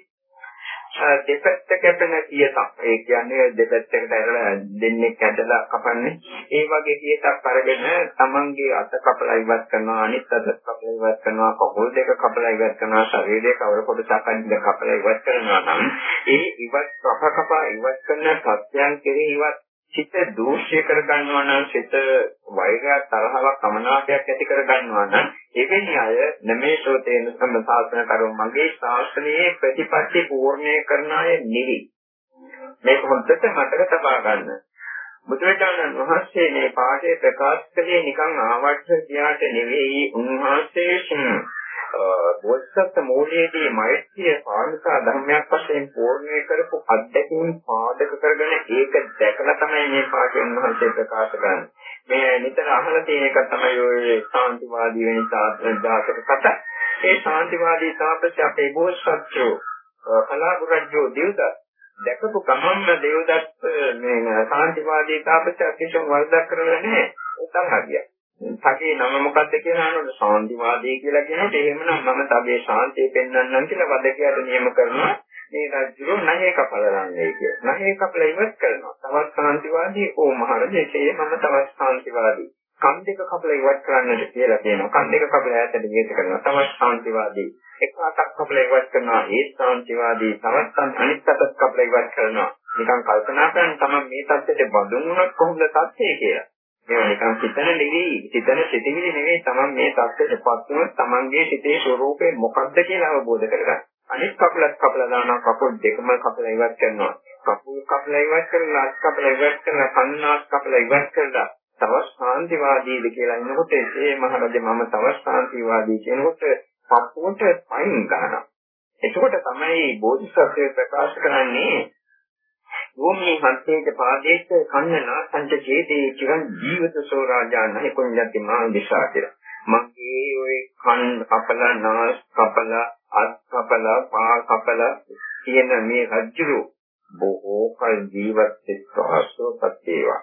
දෙපැත්ත කැපෙන කියතක්. ඒ කියන්නේ දෙපැත්තකට ඇරලා දෙන්නේ කැඩලා කපන්නේ. ඒ වගේ කියතක් අරගෙන තමන්ගේ අත කපලා ඉවත් කරනවා, අනිත් අත කපලා ඉවත් කරනවා, කකුල් දෙක කපලා ඉවත් කරනවා, ශරීරයේ කවර කොටසක් අනිත් කපලා ඉවත් කරනවා නම් ඒ ඉවත් කප කපා ඉවත් කරන සත්‍යයන් කෙරෙහි ඉවත් සිත දෝෂය කරගන්නවා නම් සිත වෛරයක් තරහවක් අමනාපයක් ඇති කරගන්නවා නම් එවැනි අය නමේ සෝතේන සම්සාසන කරුම මගේ ශාස්ත්‍රයේ ප්‍රතිපත්ති පූර්ණේ කරන අය නෙවි. මේක හොඳට මතක තබා ගන්න. බුදුරජාණන් වහන්සේ මේ පාඩේ ප්‍රකාශ කළේ නිකන් ආවර්ත කියාට නෙවෙයි උන්වහන්සේ බෝසත් මූලයේදී මෛත්‍රිය පාරමිතා ධර්මයක් වශයෙන් පෝර්ණය කරපු අත්දැකීම් පාදක කරගෙන ඒක දැකලා තමයි මේ පාඩේ උන්වහන්සේ ප්‍රකාශ කරන්නේ. මේ නිතර අහලා තියෙන එක තමයි ඔය සාන්තිවාදී වෙන තාත්‍රජාතක කතා. ඒ සාන්තිවාදී තාපසය අපේ බෝසත්චෝ කලාගුරජ්ජෝ දෙව්දත් දැකපු ගමම්ම දෙව්දත් මේ සාන්තිවාදී තාපසය කිසිම වරදක් කරලා නැහැ. උත්තර හරියට. තගේ නම මොකද්ද කියලා අහනකොට ශාන්තිවාදී කියලා කියනකොට එහෙමනම් මම තගේ ශාන්තිය පෙන්වන්නම් කියලා වදකයට නියම කරනවා මේ රජුරු නැහැ කපලරන්නේ කියලා. නැහැ කපල ඉවත් කරනවා. තවත් ශාන්තිවාදී ඕ මහරජේ මම තවත් ශාන්තිවාදී. කන් දෙක කපල ඉවත් කරන්නට කියලා කියනවා. කන් දෙක කපල ඈතට ගියට කරනවා. තවත් ශාන්තිවාදී. එක අතක් කපල ඉවත් කරනවා. ඒ ශාන්තිවාදී. තවත් අනිත් අතක් කපල ඉවත් කරනවා. නිකන් කල්පනා කරන් තමයි මේ தත්ත්වයට බඳුන් වුණොත් කොහොමද තත්ත්වය කියලා. මේවා නිකන් හිතන නෙවෙයි, හිතන සිතිවිලි නෙවෙයි තමන් මේ தත්ත්වයට පත් වුණොත් තමන්ගේ සිතේ ස්වરૂපය මොකක්ද කියලා අවබෝධ කරගන්න. අනිත් කකුලත් කපලා දානවා, කකුල් දෙකම කපලා ඉවත් කරනවා. කකුල් කපලා ඉවත් කරලා, අත් කපලා ඉවත් කරලා, කන්නාස් කපලා ඉවත් කරලා තවත් ශාන්තිවාදීද කියලා ඉන්නකොට ඒ මහරජ මම තවත් ශාන්තිවාදී කියනකොට පපුවට පයින් ගන්නවා. එතකොට තමයි බෝධිසත්වය ප්‍රකාශ කරන්නේ භූමි හන්තේක පාදේක කන්නනා සංච චේතේ චිරන් ජීවිත සෝරාජා නැහැ කොණ්‍යති මා දිශා කියලා. මගේ ඔය කන් කපල නාස් කපල අත් කපල පා කපල කියන මේ රජ්ජුරු බොහෝ කල් ජීවත් වෙච්ච ආසෝපත් වේවා.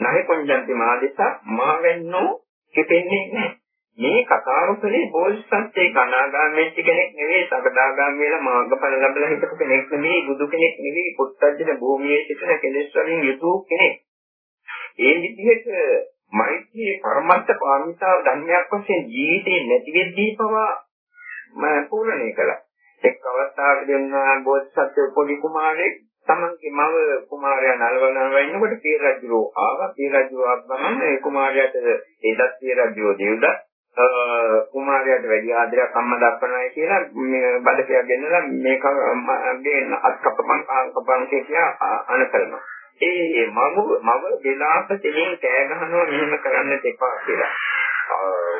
නැහැ කොණ්‍යති මා දිශා මා වෙන්නෝ කිපෙන්නේ නැහැ. මේ කතාව කලේ බෝසත්ත්වේ කනාගාමීච්ච කෙනෙක් නෙවෙයි සකදාගාමී වෙලා මාර්ගඵල ලැබලා හිටපු කෙනෙක් නෙවෙයි බුදු කෙනෙක් නෙවෙයි පුත්තජන භූමියේ සිටින කෙලෙස් වලින් යුතු කෙනෙක්. ඒ විදිහට මෛත්‍රී පරමත්ත පාරමිතාව ධර්මයක් වශයෙන් ජීවිතේ නැති වෙද්දී පවා මම පූර්ණේ කළා. එක් අවස්ථාවකදී උන්වහන්සේ බෝසත්ත්ව පොඩි කුමාරයෙක් තමන්ගේ මව කුමාරයා නලවනවා ඉන්නකොට පිය රජුරෝ ආවා පිය රජුරෝ ආවම ඒ කුමාරයාට ඒදත් පිය රජුරෝ දෙව්දා කුමාරයාට වැඩි ආදරයක් අම්මා දක්වනවා කියලා මේ බඩකයක් ගෙනලා මේක මේ අත්කප්පන් කාංකපන් කියලා අනකරනවා. ඒ මම මම විලාප දෙමින් කෑ ගහනවා මෙහෙම කරන්න දෙපා කියලා.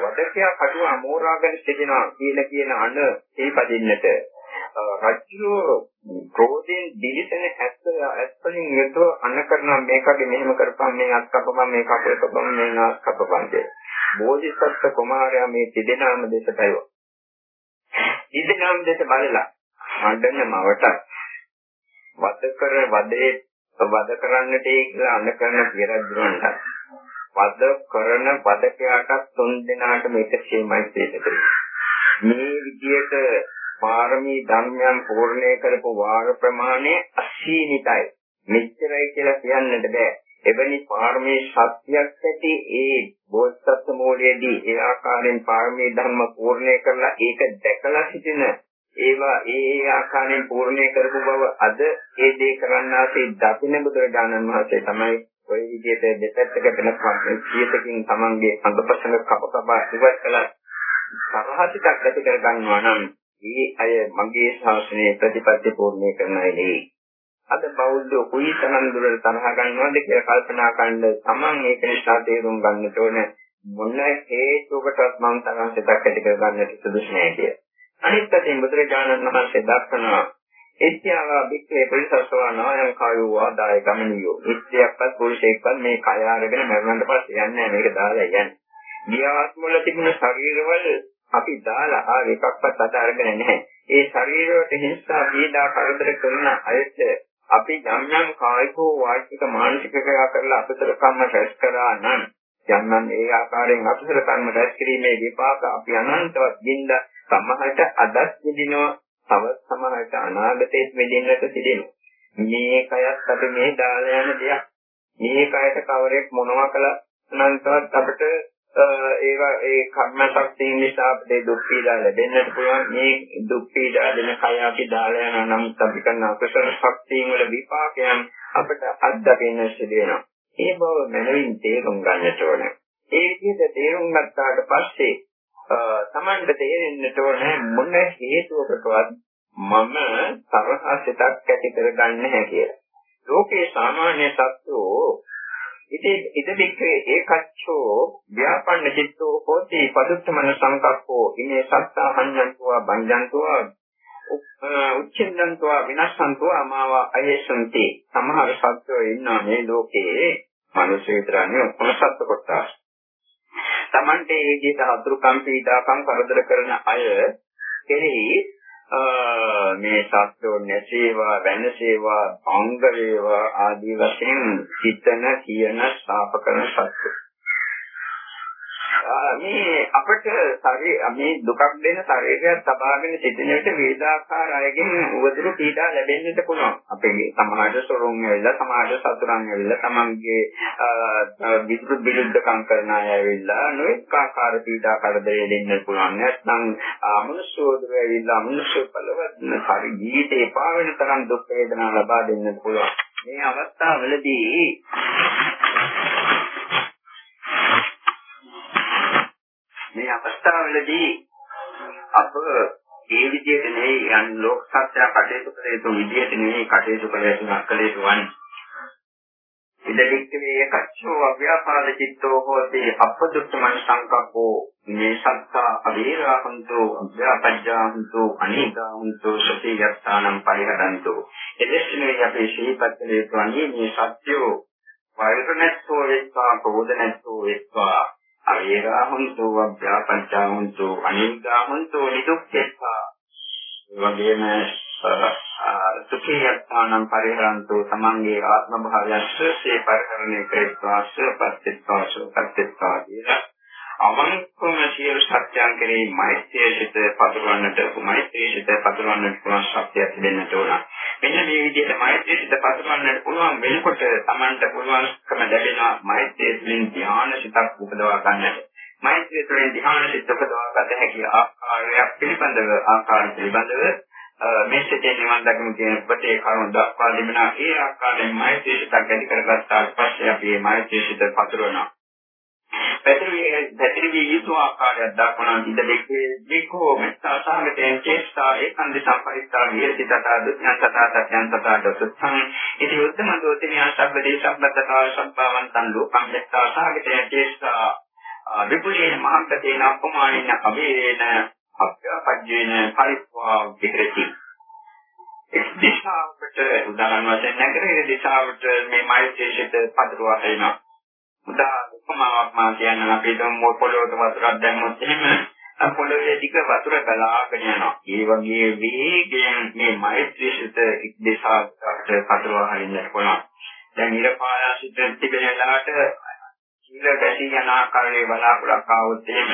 වදකයා කටුව අමෝරාගෙන සිටිනවා කියලා කියන අන ඒපදින්නට රජුෝ ක්‍රෝධයෙන් දිලිසෙන ඇස් ඇස්වලින් යුතුව අන කරනවා මේකගේ මෙහෙම කරපන් මේ අත්කප්පන් මේ කපල කපන් මේ අත්කප්පන් කියලා. බෝධිසත්ව කුමාරයා මේ තිදෙනාම දෙස බැලුවා. තිදෙනාම දෙස බලලා මණ්ඩන මවට වද කර වදේ වද කරන්නට ඒ කියලා අන්න කරන පියරද්දුරන්ට වද කරන වදකයාට තුන් දෙනාටම එකසේමයි තේරෙන්නේ. මේ විදියට පාරමී ධර්මයන් පූර්ණේ කරපු වාර ප්‍රමාණය අසීමිතයි. මෙච්චරයි කියලා කියන්නට බෑ. එවැනි පාරමී ශක්තියක් ඇති ඒ බෝසත්ත්ව මූලයේදී ඒ ආකාරයෙන් පාරමී ධර්ම පූර්ණේ කරලා ඒක දැකලා සිටින ඒවා ඒ ඒ ආකාරයෙන් පූර්ණේ කරපු බව අද ඒ දේ කරන්නාසේ දකින්න බුදුරජාණන් වහන්සේ තමයි ඔය විදිහට දෙපැත්තක වෙන කීයකින් තමන්ගේ අංගපසංග කපකපා ඉවත් කළා සරහසිතක් ඇති කර ගන්නවා නම් ඒ අය මගේ ශාසනයේ ප්‍රතිපත්ති පූර්ණේ කරන අය නෙවෙයි අද බෞද්ධ කුයි තරම් දුරට තරහ ගන්නවද කියලා කල්පනා කරන්න තමන් ඒක නිසා තේරුම් ගන්නට ඕන මොන හේතුවකටත් මම තරම් සිතක් ඇති කර ගන්නට සුදුසු නැහැ කිය. අනිත් පැත්තෙන් බුදුරජාණන් වහන්සේ දක්වනවා එත්‍යාව බික්කේ පරිසස්සවා නායම් කායෝ ආදාය ගමනියෝ. ඉත්‍යක්වත් පුරුෂයෙක්වත් මේ කය අරගෙන මරණයට පස්සේ යන්නේ මේක දාලා යන්නේ. ගියාත්ම වල තිබුණ ශරීරවල අපි දාලා ආ එකක්වත් අත අරගෙන නැහැ. ඒ ශරීරයට හිංසා පීඩා කරදර කරන අයට අපි යම් යම් කායිකෝ වාචික මානසික ක්‍රියා කරලා අකුසල කර්ම රැස් කරා නම් යම් යම් ඒ ආකාරයෙන් අකුසල කර්ම රැස් කිරීමේ විපාක අපි අනන්තවත් බින්ද සමහරට අදත් විදිනවා තව සමහරට අනාගතයේ වෙදින්නට සිදෙනවා මේ කයත් අපි මේ දාලා යන දෙයක් මේ කයට කවරෙක් මොනවා කළා නම් තවත් අපිට ඒවා ඒ කර්ම ශක්තිය නිසා අපිට දුක් පීඩා ලැබෙන්නට පුළුවන් මේ දුක් පීඩා දෙන කය අපි දාලා යන නම් අපි කරන අකුසල ශක්තියන් වල විපාකයන් අපිට අත්දකින්න සිදු වෙනවා. ඒ බව මනමින් තේරුම් ගන්නට ඕන. ඒ විදිහට තේරුම් ගත්තාට පස්සේ තමන්ට තේරෙන්නට ඕන මොන හේතුවකටවත් මම තරහ සිතක් ඇති කරගන්නේ නැහැ කියලා. ලෝකේ සාමාන්‍ය සත්වෝ ඉතින් ඉද වික්‍රේ ඒකච්චෝ ව්‍යාපන්න චිත්තෝ හෝති පදුත්තමන සංකප්පෝ ඉනේ සත්තාහඤ්ඤන්තුවා බංජන්තුවා උච්චින්දන්තුවා විනස්සන්තුවා අමාව අයසන්ති සමහර සත්වෝ ඉන්නා මේ ලෝකේ. මිනිස්සු විතරනේ ඔක්කොම සත්ව කොටස්. Tamante ඒ විදිහට හතුරුකම් පීඩාකම් කරදර කරන අය කෙරෙහි මේ සත්‍යෝ නැසේවා වෙනසේවා අංග වේවා ආදී වශයෙන් හිතන කියන ශාප කරන සත්‍යෝ මේ අපිට ශරීර මේ දුකක් දෙන ශරීරයක් තබාගෙන සිටින විට වේදාකාර අයගෙන් උවදුරු පීඩා ලැබෙන්නට පුළුවන්. අපේ සමාජ සොරුන් ඇවිල්ලා සමාජ සතුරන් ඇවිල්ලා තමන්ගේ විදුරු විරුද්ධකම් කරන අය ඇවිල්ලා නොඑක ආකාර පීඩා කරදරේ දෙන්න පුළුවන්. නැත්නම් අමනුෂ්‍යෝදර ඇවිල්ලා අමනුෂ්‍ය බලවත් හරි ජීවිතේ පාවෙන තරම් දුක් වේදනා ලබා දෙන්න පුළුවන්. මේ අවස්ථාවවලදී මේ අවස්ථාවවලදී අප ඒ විදිහට නෙවෙයි යන් ලෝක සත්‍ය කටයුතු කළ යුතු විදිහට නෙවෙයි කටයුතු කළ යුතු කළ යුතු වන්නේ. ඉදිරික්කේ එකච්චෝ අව්‍යාපාද චිත්තෝ හෝති අපදුත්තමන් සංකප්පෝ මේ සත්තා අවීරාහන්තෝ අභ්‍යාපජ්ජාහන්තෝ අනිදාහන්තෝ සතියත්තානම් පරිහරන්තෝ. එදෙස්නේ අපේ ශීපත් කළ යුතු අනේ මේ සත්‍යෝ. වෛරණස්සෝ වෙස්වා ප්‍රෝධනස්සෝ වෙස්වා අවේරාහුන්තු අභ්‍යාපංචාහුන්තු අනිද්දාහුන්තු නිදුක්ඛේසා වගේම සුඛියත්තානම් පරිහරන්තු තමන්ගේ ආත්ම භාවයන් ශ්‍රේ පරිහරණය කරේවා ශ්‍රපත්ත්වා ශ්‍රපත්ත්වා කියලා අවංකවම සියලු සත්‍යයන් කෙරෙහි මෛත්‍රිය සිත පතුරවන්නට මෛත්‍රිය සිත පතුරවන්නට පුළුවන් ශක්තියක් තිබෙන්නට ඕන. මෙන්න මේ විදිහට මෛත්‍රිය සිත පතුරවන්නට පුළුවන් වෙනකොට Tamanට පුළුවන්කම ලැබෙනවා මෛත්‍රිය තුළින් ධ්‍යාන සිතක් උපදවා ගන්නට. මෛත්‍රිය තුළින් ධ්‍යාන සිත උපදවා ගත හැකි ආකාරයක් පිළිබඳව ආකාර පිළිබඳව මේ සිතේ නිවන් දකින්න කියන ප්‍රතේ කරුණු දක්වා දෙමනා ඒ ආකාරයෙන් මෛත්‍රී සිතක් ඇති කරගත්තාට පස්සේ අපි මේ මෛත්‍රී සිත පතුරවනවා. පැතිරියේ පැතිරියේ යුතු ආකාරයක් දක්වන ඉද දෙකේ දෙකෝ මෙත්තා සාගතයෙන් චේස්තා ඒකන්දි සම්පරිත්තා විහෙති තථා දුක්ඛං තථා තත්යං තථා දසුත්ථං ඉති උත්තම දෝතිනියං සබ්බදී සම්බතතා සම්පාවන්තං ලෝකං මෙත්තා සාගතයෙන් චේස්තා විපුලේන මහත්කේන අපමානින අවේන අප්පජ්ජේන පරිත්වා විහෙති. දිශාවට උදාහරණ වශයෙන් නගරයේ දිශාවට මේ මෛත්‍රී ශිත පදරුවා වෙනවා උදාහරණ උපමාවක් මා කියන්න අපි හිතමු පොළොවට වතුරක් දැම්මොත් එහෙම පොළොවේ ටික වතුර ගලාගෙන යනවා. ඒ වගේ වේගයෙන් මේ මෛත්‍රී සිත දෙසාකට පතරවා හරින්න පුළුවන්. දැන් ඉර පායා සිත තිබෙන වෙලාවට ඉර බැසී යන ආකාරයේ බලාපොරොත්තු ආවොත් එහෙම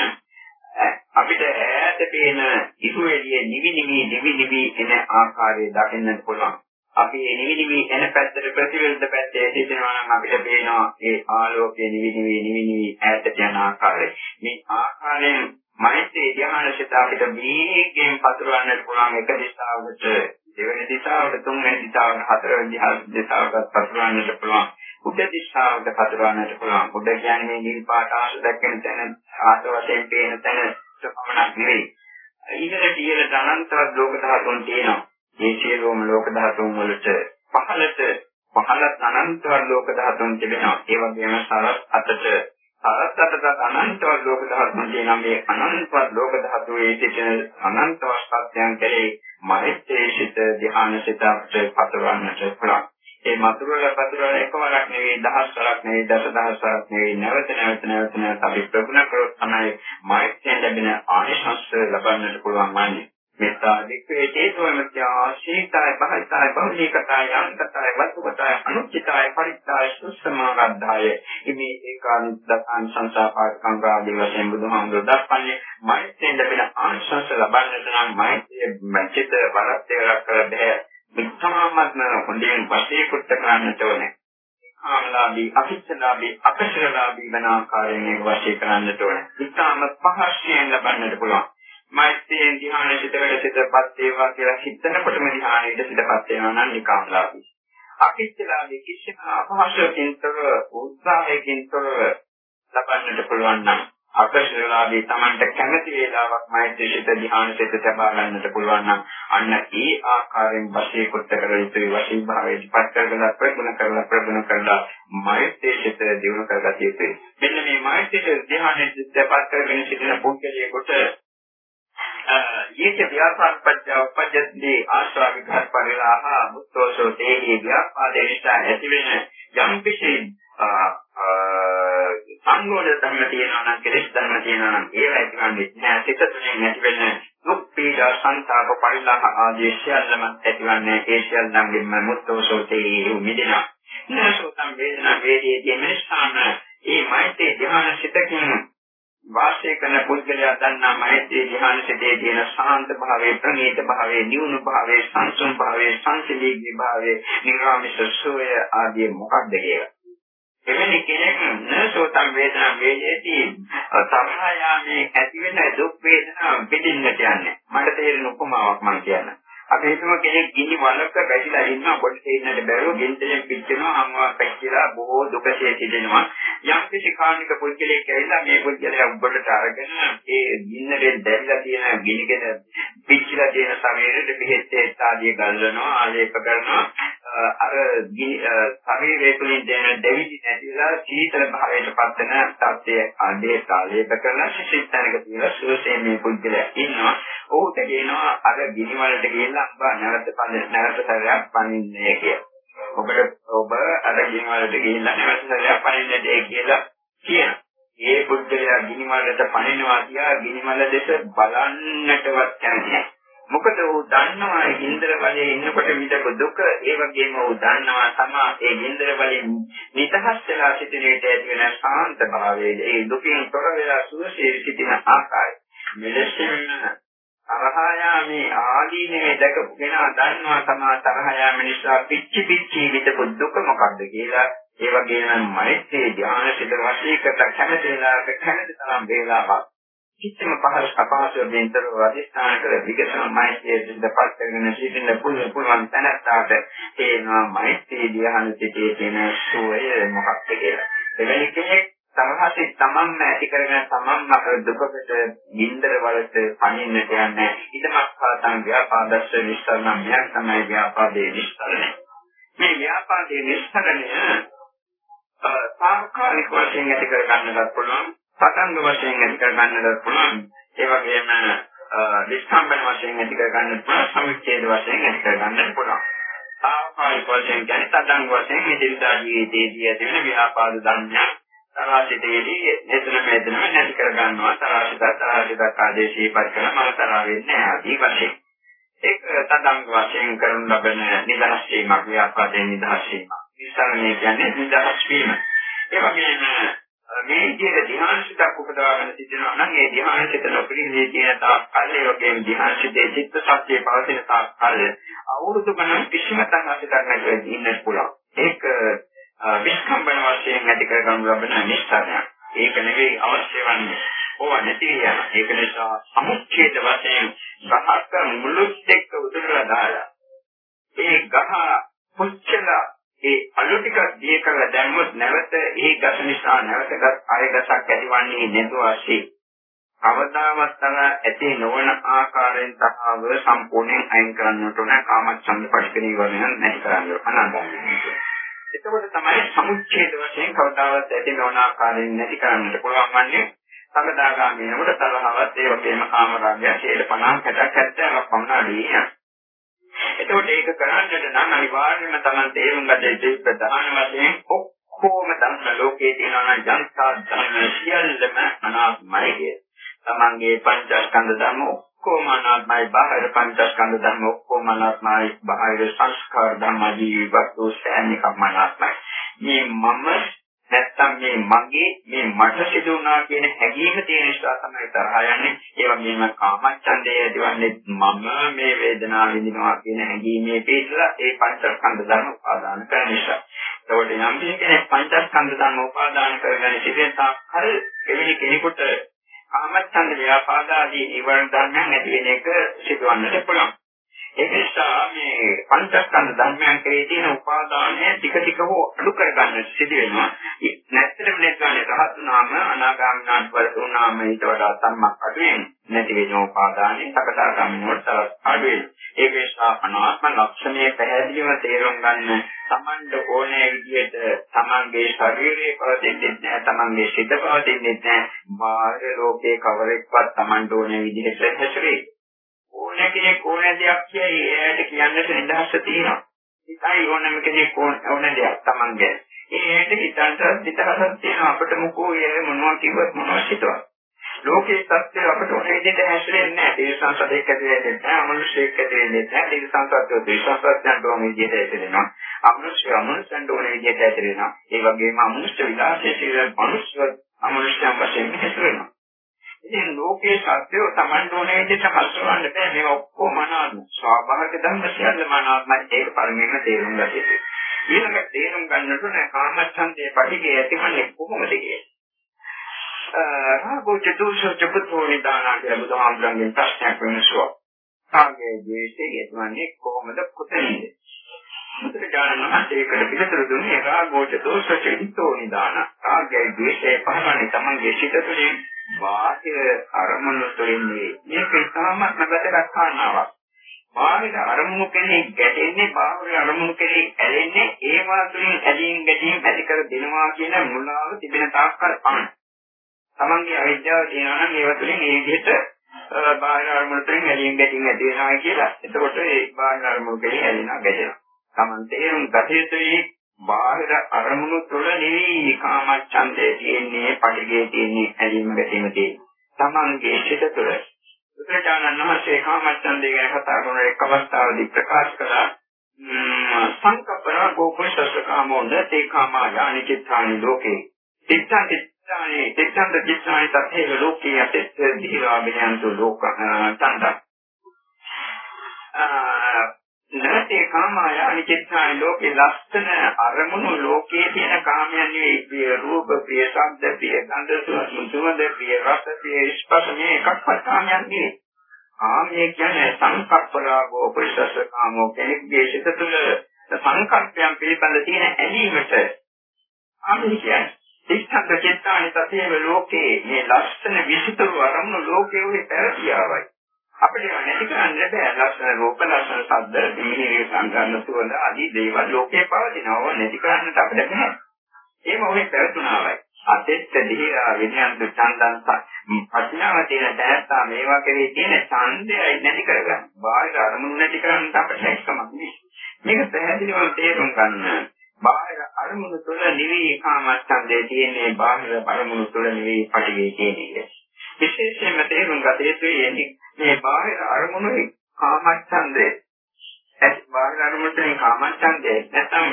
අපිට ඈත පේන ඉසු එළියේ නිවි නිවි නිවි නිවි එන ආකාරය දකින්න පුළුවන්. අපි මේ නිවි නිවි එන පැත්තට ප්‍රතිවිරුද්ධ පැත්තේ සිටිනවා නම් අපිට පේනවා ඒ ආලෝකයේ නිවි නිවි නිවි නිවි ඈතට යන ආකාරය. මේ ආකාරයෙන් මෛත්‍රී ධ්‍යාන සිත අපිට වේගයෙන් පතුරවන්නට පුළුවන් එක දිශාවකට දෙවෙනි දිශාවට තුන්වෙනි දිශාවට හතරවෙනි දිශාවට පතුරවන්නට පුළුවන්. උඩ දිශාවට පතුරවන්නට පුළුවන්. උඩ කියන්නේ නිල් පාට ආශ දැක්කෙන තැන ආත වශයෙන් පේන තැන පමණක් නෙවෙයි. ඊළඟට ඊළඟ අනන්තවත් ලෝක ධාතුන් තියෙනවා. මේ සියලුම ලෝක ධාතුන් වලට පහළට පහළත් අනන්තවත් ලෝක ධාතුන් තිබෙනවා. ඒ වගේම සරත් අතට සරත් අතට අනන්තවත් ලෝක ධාතුන් තියෙනවා. මේ අනන්තවත් ලෝක ධාතුවේ සිටින අනන්තවත් සත්‍යයන් කෙරෙහි මෛත්‍රී සිත ධ්‍යාන සිත අපිට පතරවන්නට පුළුවන්. ඒ මතුරුල පතුරල එකවරක් නෙවෙයි දහස් වරක් නෙවෙයි දසදහස් වරක් නෙවෙයි නැවත නැවත නැවත නැවත අපි ප්‍රගුණ කරොත් තමයි මෛත්‍රියෙන් ලැබෙන ආනිසංස ලබන්නට පුළුවන් වන්නේ. මෙත්තා දික්කේ චේතෝමත්‍යා ශීතය බහිතය බෞද්ධිකතය අන්තතය වස්තුකතය අනුචිතය පරිත්තය සුස්සමාගද්ධාය ඉමේ ඒකාන්තයන් සංසාපාකම් ආදී වශයෙන් බුදුහාමුදුරුවෝ දක්වන්නේ මෛත්‍රියෙන් ලැබෙන ආශංස ලබන්නට නම් මෛත්‍රිය මැචිත වරත්තේරක් කර බෑ විත්තමාත්ම හොඳින් වශයෙන් කුට්ට කරන්නට ඕනේ ආමලාභී අකිච්ඡලාභී අපශරලාභී වෙන ආකාරයෙන් ඒක වශයෙන් කරන්නට ඕනේ. ඉතාම පහසුවෙන් ලබන්නට පුළුවන්. මෛත්‍රියෙන් ධ්‍යාන සිතකට සිතපත් වේවා කියලා හිතනකොටම ධ්‍යානයට සිතපත් වෙනවා නම් නිකාම්ලාභී. අකිච්චලාගේ කිසිම අපහසුකින් තොර උත්සාහයකින් තොර ලබන්නට පුළුවන් නම් අකශලාදී Tamanට කැමති වේලාවක් මෛත්‍රී සිත ධ්‍යාන සිත තබා ගන්නට පුළුවන් නම් අන්න ඒ ආකාරයෙන් වශී කොට කර යුතුයි වශී භාවයේ පත් කරගෙන ප්‍රගුණ කරලා ප්‍රගුණ කරලා මෛත්‍රී සිත දියුණු කරගatiya යුතුයි මෙන්න මේ මෛත්‍රී ධ්‍යාන සිත පත් කරගෙන සිටින පුද්ගලයෙකුට ඊට ව්‍යාපාරපත්‍ය උපජ්ජති ආශ්‍රා විඝාත පරිලාහ මුත්තෝසෝ තේහි ව්‍යාපාදේ නිසා ඇතිවෙන යම් කිසි සංගෝධ ධර්ම තියෙනවා නම් කෙලෙස් ධර්ම තියෙනවා නම් ඒවා ඇතිවන්නේ නැහැ. සිත තුළින් ඇතිවෙන දුක් පීඩා සංතාප පරිලාහ ආදී සියල්ලම ඇතිවන්නේ ඒ සියල්ලන්ගෙන්ම මුත්තෝසෝතේ මිදෙනවා. නසෝතම් වේදනා වේදී මෙස්සාන ඒ මෛත්‍රී ධ්‍යාන සිතකින් වාසය කරන පුද්ගලයා දන්නා මෛත්‍රී ධ්‍යාන සිතේ තියෙන ශාන්ත භාවයේ ප්‍රණීත භාවයේ නිවුණු භාවයේ සංසුන් භාවයේ සංසිලී භාවයේ නිර්වාමිෂ සෝය ආදී මොකක්ද කියලා එවැනි කෙනෙක් නසෝතම් වේදනා වේදේදී සමහායාමේ ඇති වෙන දුක් වේදනා පිටින්නට යන්නේ. මට තේරෙන උපමාවක් මම කියන්නම්. අපි හිතමු කෙනෙක් ගිනි වලක වැටිලා ඉන්නවා පොඩි තේින්නට බැරුව ගෙන්දෙන් පිච්චෙනවා අම්මා පැච්චිලා බොහෝ දුකසේ සිදෙනවා. යම් කිසි කාණික පුද්ගලයෙක් ඇවිල්ලා මේ පුද්ගලයා උඹට අරගෙන ඒ ගින්නෙන් දැවිලා තියෙන ගිනිගෙන පිච්චිලා තියෙන ශරීරෙට බෙහෙත් ආදී ගල්වනවා ආලේප කරනවා අර ශරීරය තුළින් දැනෙන දෙවිදි නැතිලා සීතල භාවයට පත්වන තත්ත්වය ආදී කාලයක කරන ශිෂ්‍යතනක තියෙන සුවසේ මේ පුද්ගලයා ඉන්නවා. ඔහුට කියනවා අර ගිනි වලට ගිහිල්ලා අම්බා නැවත පන්න නැවත සැරයක් පනින්නේ කියලා. ඔබට ඔබ අර ගිනි වලට ගිහිල්ලා නැවත සැරයක් පනින්නේ කියලා කියනවා. ඒ පුද්ගලයා ගිනි මලට පනිනවා කියා ගිනි මල දෙස බලන්නටවත් කැමති නැහැ. මොකද ਉਹ දන්නවා ඉන්ද්‍ර බලයේ ඉන්නකොට විඳපු දුක ඒ වගේම ਉਹ දන්නවා තමා ඒ ඉන්ද්‍ර බලයෙන් නිදහස් වෙලා සිටින විට ඇති වෙන ශාන්ත භාවයේ ඒ දුකින් තොර වෙලා සුවසේ සිටින ආකාරය මෙලෙසින් තරහයාමේ ආදීනේ දැකපු කෙනා දන්නවා තමා තරහයාම නිසා පිච්චි පිච්චි විඳපු දුක මොකක්ද කියලා ඒ වගේම මෛත්‍රී ධ්‍යාන සිත වශීකත කැමති වෙලාවක කැමති තරම් වේලාවක් කිසිම පහසු අපහසුයෙන් දෙන්තරව අධිෂ්ඨාන කර විකසන මෛත්‍රිය සිද්ධපත් කරගෙන සිටින්න පුළුවන් පුළුවන් තැනට තේනවා මෛත්‍රී ධ්‍යාන සිටේ තියෙන සෝය මොකක්ද කියලා. එවැනි කෙනෙක් සමහසි තමන්ම ඇති කරගෙන තමන්ම අර දුකකට ගින්දර වලට පණින්නට යන්නේ ඊටමත් පාතන් ව්‍යාපාදස්ස විස්තරණ මෙයක් තමයි ව්‍යාපාදයේ විස්තරණය. මේ ව්‍යාපාදයේ විස්තරණය සාකාරික වශයෙන් ඇති කර ගන්නත් පුළුවන් පතංග වශයෙන් ඇති කර ගන්නට පුළුවන්. ඒ වගේම විස්තම්බන වශයෙන් ඇති කර ගන්නට පුළුවන්. සමුච්ඡේද වශයෙන් ඇති කර ගන්නට පුළුවන්. ආකාරික වශයෙන් කියන්නේ තදංග වශයෙන් මේ දිනදා ජීවිතයේදී ඇති වෙන ව්‍යාපාද ධර්මයන් තරාසිතේදී එතන මෙතන නැති කර ගන්නවා. තරාසිත තරාසිත ආදේශී පරිකරම මම තරා වෙන්නේ ආදී වශයෙන්. ඒක තදංග වශයෙන් කරනු ලබන නිදහස් වීමක් ව්‍යාපාදයෙන් නිදහස් වීමක්. විසරණය කියන්නේ නිදහස් වීම. ඒ වගේම මේ විදිහට ධ්‍යාන සිතක් උපදවාගෙන සිටිනවා නම් ඒ ධ්‍යාන සිත නොපිළිදී තියෙන තාක් කල් ඒ වගේම ධ්‍යාන සිතේ චිත්ත සත්‍යයේ පවතින තාක් කල් අවුරුදු ගණන් කිසිම තහනකට නැතුව ඉන්න පුළුවන්. ඒක විස්කම්බන වශයෙන් ඇති කරගනු ලබන නිස්සාරණයක්. ඒක නෙවෙයි අවශ්‍ය වන්නේ. ඕවා නැති යන. ඒක නිසා සමුච්ඡේද වශයෙන් ගහක මුළුත් එක්ක උදුරලා දාලා ඒ ගහ පුච්චලා ඒ අලු ටික දිය කරලා දැම්මොත් නැවත ඒ ගස නිසා නැවතගත් අය ගසක් ඇතිවන්නේ නැතුව ඇති. අවදාවත් තන ඇති නොවන ආකාරයෙන් තහව සම්පූර්ණයෙන් අයින් කරන්නට ඕන කාමච්ඡන්ද පරිපිනී වර්ණයන් නැති කරන්න අනන්තයි. එතකොට තමයි සමුච්ඡේද වශයෙන් කවදාවත් ඇති නොවන ආකාරයෙන් නැති කරන්නට පුළුවන් වන්නේ සමදාගාමී වෙනකොට තරහවත් ඒ වගේම කාමරාගය 50 50 60 70ක් පමණ අඩිය යනවා. එතකොට ඒක කරන්නට නම් අනිවාර්යයෙන්ම Taman තේරුම් ගත යුතු ප්‍රධාන වශයෙන් ඔක්කොම ධර්ම ලෝකයේ තියෙනවා නම් ජනතා ධර්ම සියල්ලම අනාත්මයි කිය. Tamanගේ පංචස්කන්ධ ධර්ම ඔක්කොම අනාත්මයි බාහිර පංචස්කන්ධ ධර්ම ඔක්කොම අනාත්මයි බාහිර සංස්කාර ධර්ම ජීවිතෝ සෑම එකක්ම අනාත්මයි. මේ මම නැත්තම් මේ මගේ මේ මට සිදු වුණා කියන හැඟීම තියෙන නිසා තමයි තරහ යන්නේ. ඒ වගේම කාමච්ඡන්දය ඇතිවන්නේ මම මේ වේදනාව විඳිනවා කියන හැඟීමේ පිටලා ඒ පංචස්කන්ධ ධර්ම උපාදාන කරන නිසා. ඒකට යම් කෙනෙක් පංචස්කන්ධ ධර්ම උපාදාන කරගෙන සිටින තාක් හර එවැනි කෙනෙකුට කාමච්ඡන්ද ව්‍යාපාදාදී නිවර්ණ ධර්මයන් ඇති වෙන එක සිදුවන්නට පුළුවන්. ඒ නිසා මේ පංචස්කන්ධ ධර්මයන් කෙරේ තියෙන උපාදානය ටික ටික හෝ අඩු කරගන්න සිදු වෙනවා. නැත්තරම නැත්නම් රහත් නාම අනාගාමීනාත් වුණාම ඊට වඩා සම්මක් අඩු වෙනවා. නැති වෙනෝ පාදානේ සකදාගාමීනොත් තවත් අඩු වෙනවා. ඒක නිසා අනාත්ම ලක්ෂණය පැහැදිලිව තේරුම් ගන්න තමන්ට ඕනෑ විදිහට තමන්ගේ ශරීරයේ පවතින්නේ නැහැ තමන්ගේ සිත පවතින්නේ නැහැ බාහිර ලෝකේ කවරෙක්වත් තමන්ට ඕනෑ විදිහට හැසිරෙයි ඕනෑ කෙනෙක් ඕනෑ දෙයක් කියයි එයාට කියන්නට නිදහස තියෙනවා හිතයි ඕනෑම කෙනෙක් ඕනෑ දෙයක් තමන්ගේ ඒ ඇයිද හිතන්ට නිදහසක් තියෙනවා අපිට මොකෝ ඒ මොනවා කිව්වත් මොනවා හිතුවා ලෝකේ සත්‍ය අපට ඕන විදිහට හැසිරෙන්නේ නැහැ. ඒ සංසදයක ඇදෙන්නේ නැහැ. අමනුෂ්‍යයක ඇදෙන්නේ නැහැ. ඒ සංසද්ද දේශසත්යන්ට ඕන විදිහට ඇදෙනවා. අමනුෂ්‍ය අමනුෂ්‍යන්ට ඕන විදිහට ඇදෙනවා. ඒ වගේම අමනුෂ්‍ය විලාසයේ සිට මනුෂ්‍ය අමනුෂ්‍යයන් වශයෙන් හැසිරෙනවා. ඉතින් ලෝකේ සත්‍යය Taman ඕන විදිහට හසුරවන්න බෑ. මේවා ඔක්කොම අනාත්ම. ස්වාභාවික ධර්ම සියල්ලම අනාත්මයි. ඒක පරිමේම තේරුම් ගන්න ඕනේ. ඊළඟ තේරුම් ගන්නට ඕනේ කාමච්ඡන්දේ පටිගේ ඇතිවන්නේ කොහොමද කියන්නේ. රාගෝ චතුෂ්ඨ චපතෝ නිදානා කියලා බුදුහාමුදුරන්ගෙන් ප්‍රශ්නයක් වෙනසුවා. රාගයේ ද්වේෂයේ යෙදවන්නේ කොහොමද කොතනින්ද? බුදුරජාණන් වහන්සේ ඒකට පිළිතුරු දුන්නේ රාගෝ චතුෂ්ඨ චිත්තෝ නිදානා. රාගයේ ද්වේෂයේ පහළන්නේ තමන්ගේ සිත තුළින් බාහිර අරමුණු තුළින් මේක ඉතාමත් වැදගත් කාරණාවක්. බාහිර අරමුණු කෙනෙක් ගැටෙන්නේ බාහිර අරමුණු කෙනෙක් ඇලෙන්නේ ඒවා තුළින් ඇලීම් ගැටීම් ඇති කර දෙනවා කියන මුලාව තිබෙන තාක්කල් පමණයි. තමන්ගේ අවිද්‍යාව තියෙනවා නම් ඒව තුළින් ඒ විදිහට බාහිර අරමුණු තුළින් ඇලීම් ගැටීම් ඇති වෙනවා කියලා. එතකොට ඒ බාහිර අරමුණු කෙරෙහි ඇලෙනවා ගැටෙනවා. තමන් තේරුම් ගත යුතුයි බාහිර අරමුණු තුළ නෙවෙයි කාමච්ඡන්දේ තියෙන්නේ, පටිගේ තියෙන්නේ, ඇලීම් ගැටීම තියෙන්නේ. තමන්ගේ සිත තුළ. බුදුරජාණන් වහන්සේ කාමච්ඡන්දේ ගැන කතා කරන එක් අවස්ථාවකදී ප්‍රකාශ කළා සංකප්පන ගෝපුෂස්ස කාමෝ නතේ කාමා යානි චිත්තානි ලෝකේ. චිත්තං චිත්තානි චිත්තන්ත චිත්තානි තත්තේ ලෝකේ යතෙත් දීවාගයන්තු ලෝක තණ්ඩ නැතේ කාමය අනිචිත්තානි ලෝකේ ලස්සන අරමුණු ලෝකයේ තියෙන කාමයන් නෙවෙයි. ප්‍රිය රූප ප්‍රිය ශබ්ද ප්‍රිය ගන්ධ සුවඳ ප්‍රිය රස ප්‍රිය ස්පර්ශ මේ එකක්වත් කාමයන් නෙවෙයි. කාමයේ කියන්නේ සංකප්පලාගෝ පුරිසස්ස කාමෝ කෙනෙක්ගේ සිත තුළ සංකල්පයන් පිළිබඳ තියෙන ඇලීමට ආමිය කියන්නේ සික්ඛත චිත්තානි තතේව ලෝකේ මේ ලස්සන විසිතුරු අරමුණු ලෝකයේ උනේ පැරතියාවයි. අපිට නැති කරන්න බෑ ලස්සන රූප ලස්සන ශබ්ද මිහිරි සංගන්න සුවඳ ආදී දේවල් ලෝකේ පවතිනවා නැති කරන්නට අපිට බෑ. ඒම ඔහේ පැවතුනාවයි. අතෙත් දිහිරා විඥාන්ත චන්දන් ප්‍රඥාව තියෙන දැනත්තා මේවා කෙරේ තියෙන ඡන්දයයි නැති කරගන්න. බාහිර අරමුණු නැති කරන්න අපිට හැකියාවක් නෑ. මේක පැහැදිලිවම තේරුම් ගන්න. බාහිර අරමුණු තුළ නිවි කාමච්ඡන්දේ තියෙන්නේ බාහිර අරමුණු තුළ නිවි පටිගේ කියන්නේ. විශේෂයෙන්ම තේරුම් ගත යුතුයි මේ බාහිර අරමුණු කාමච්ඡන්දේ ඇත් බාහිර අරමුණු තුළින් කාමච්ඡන්දේ නැත්නම්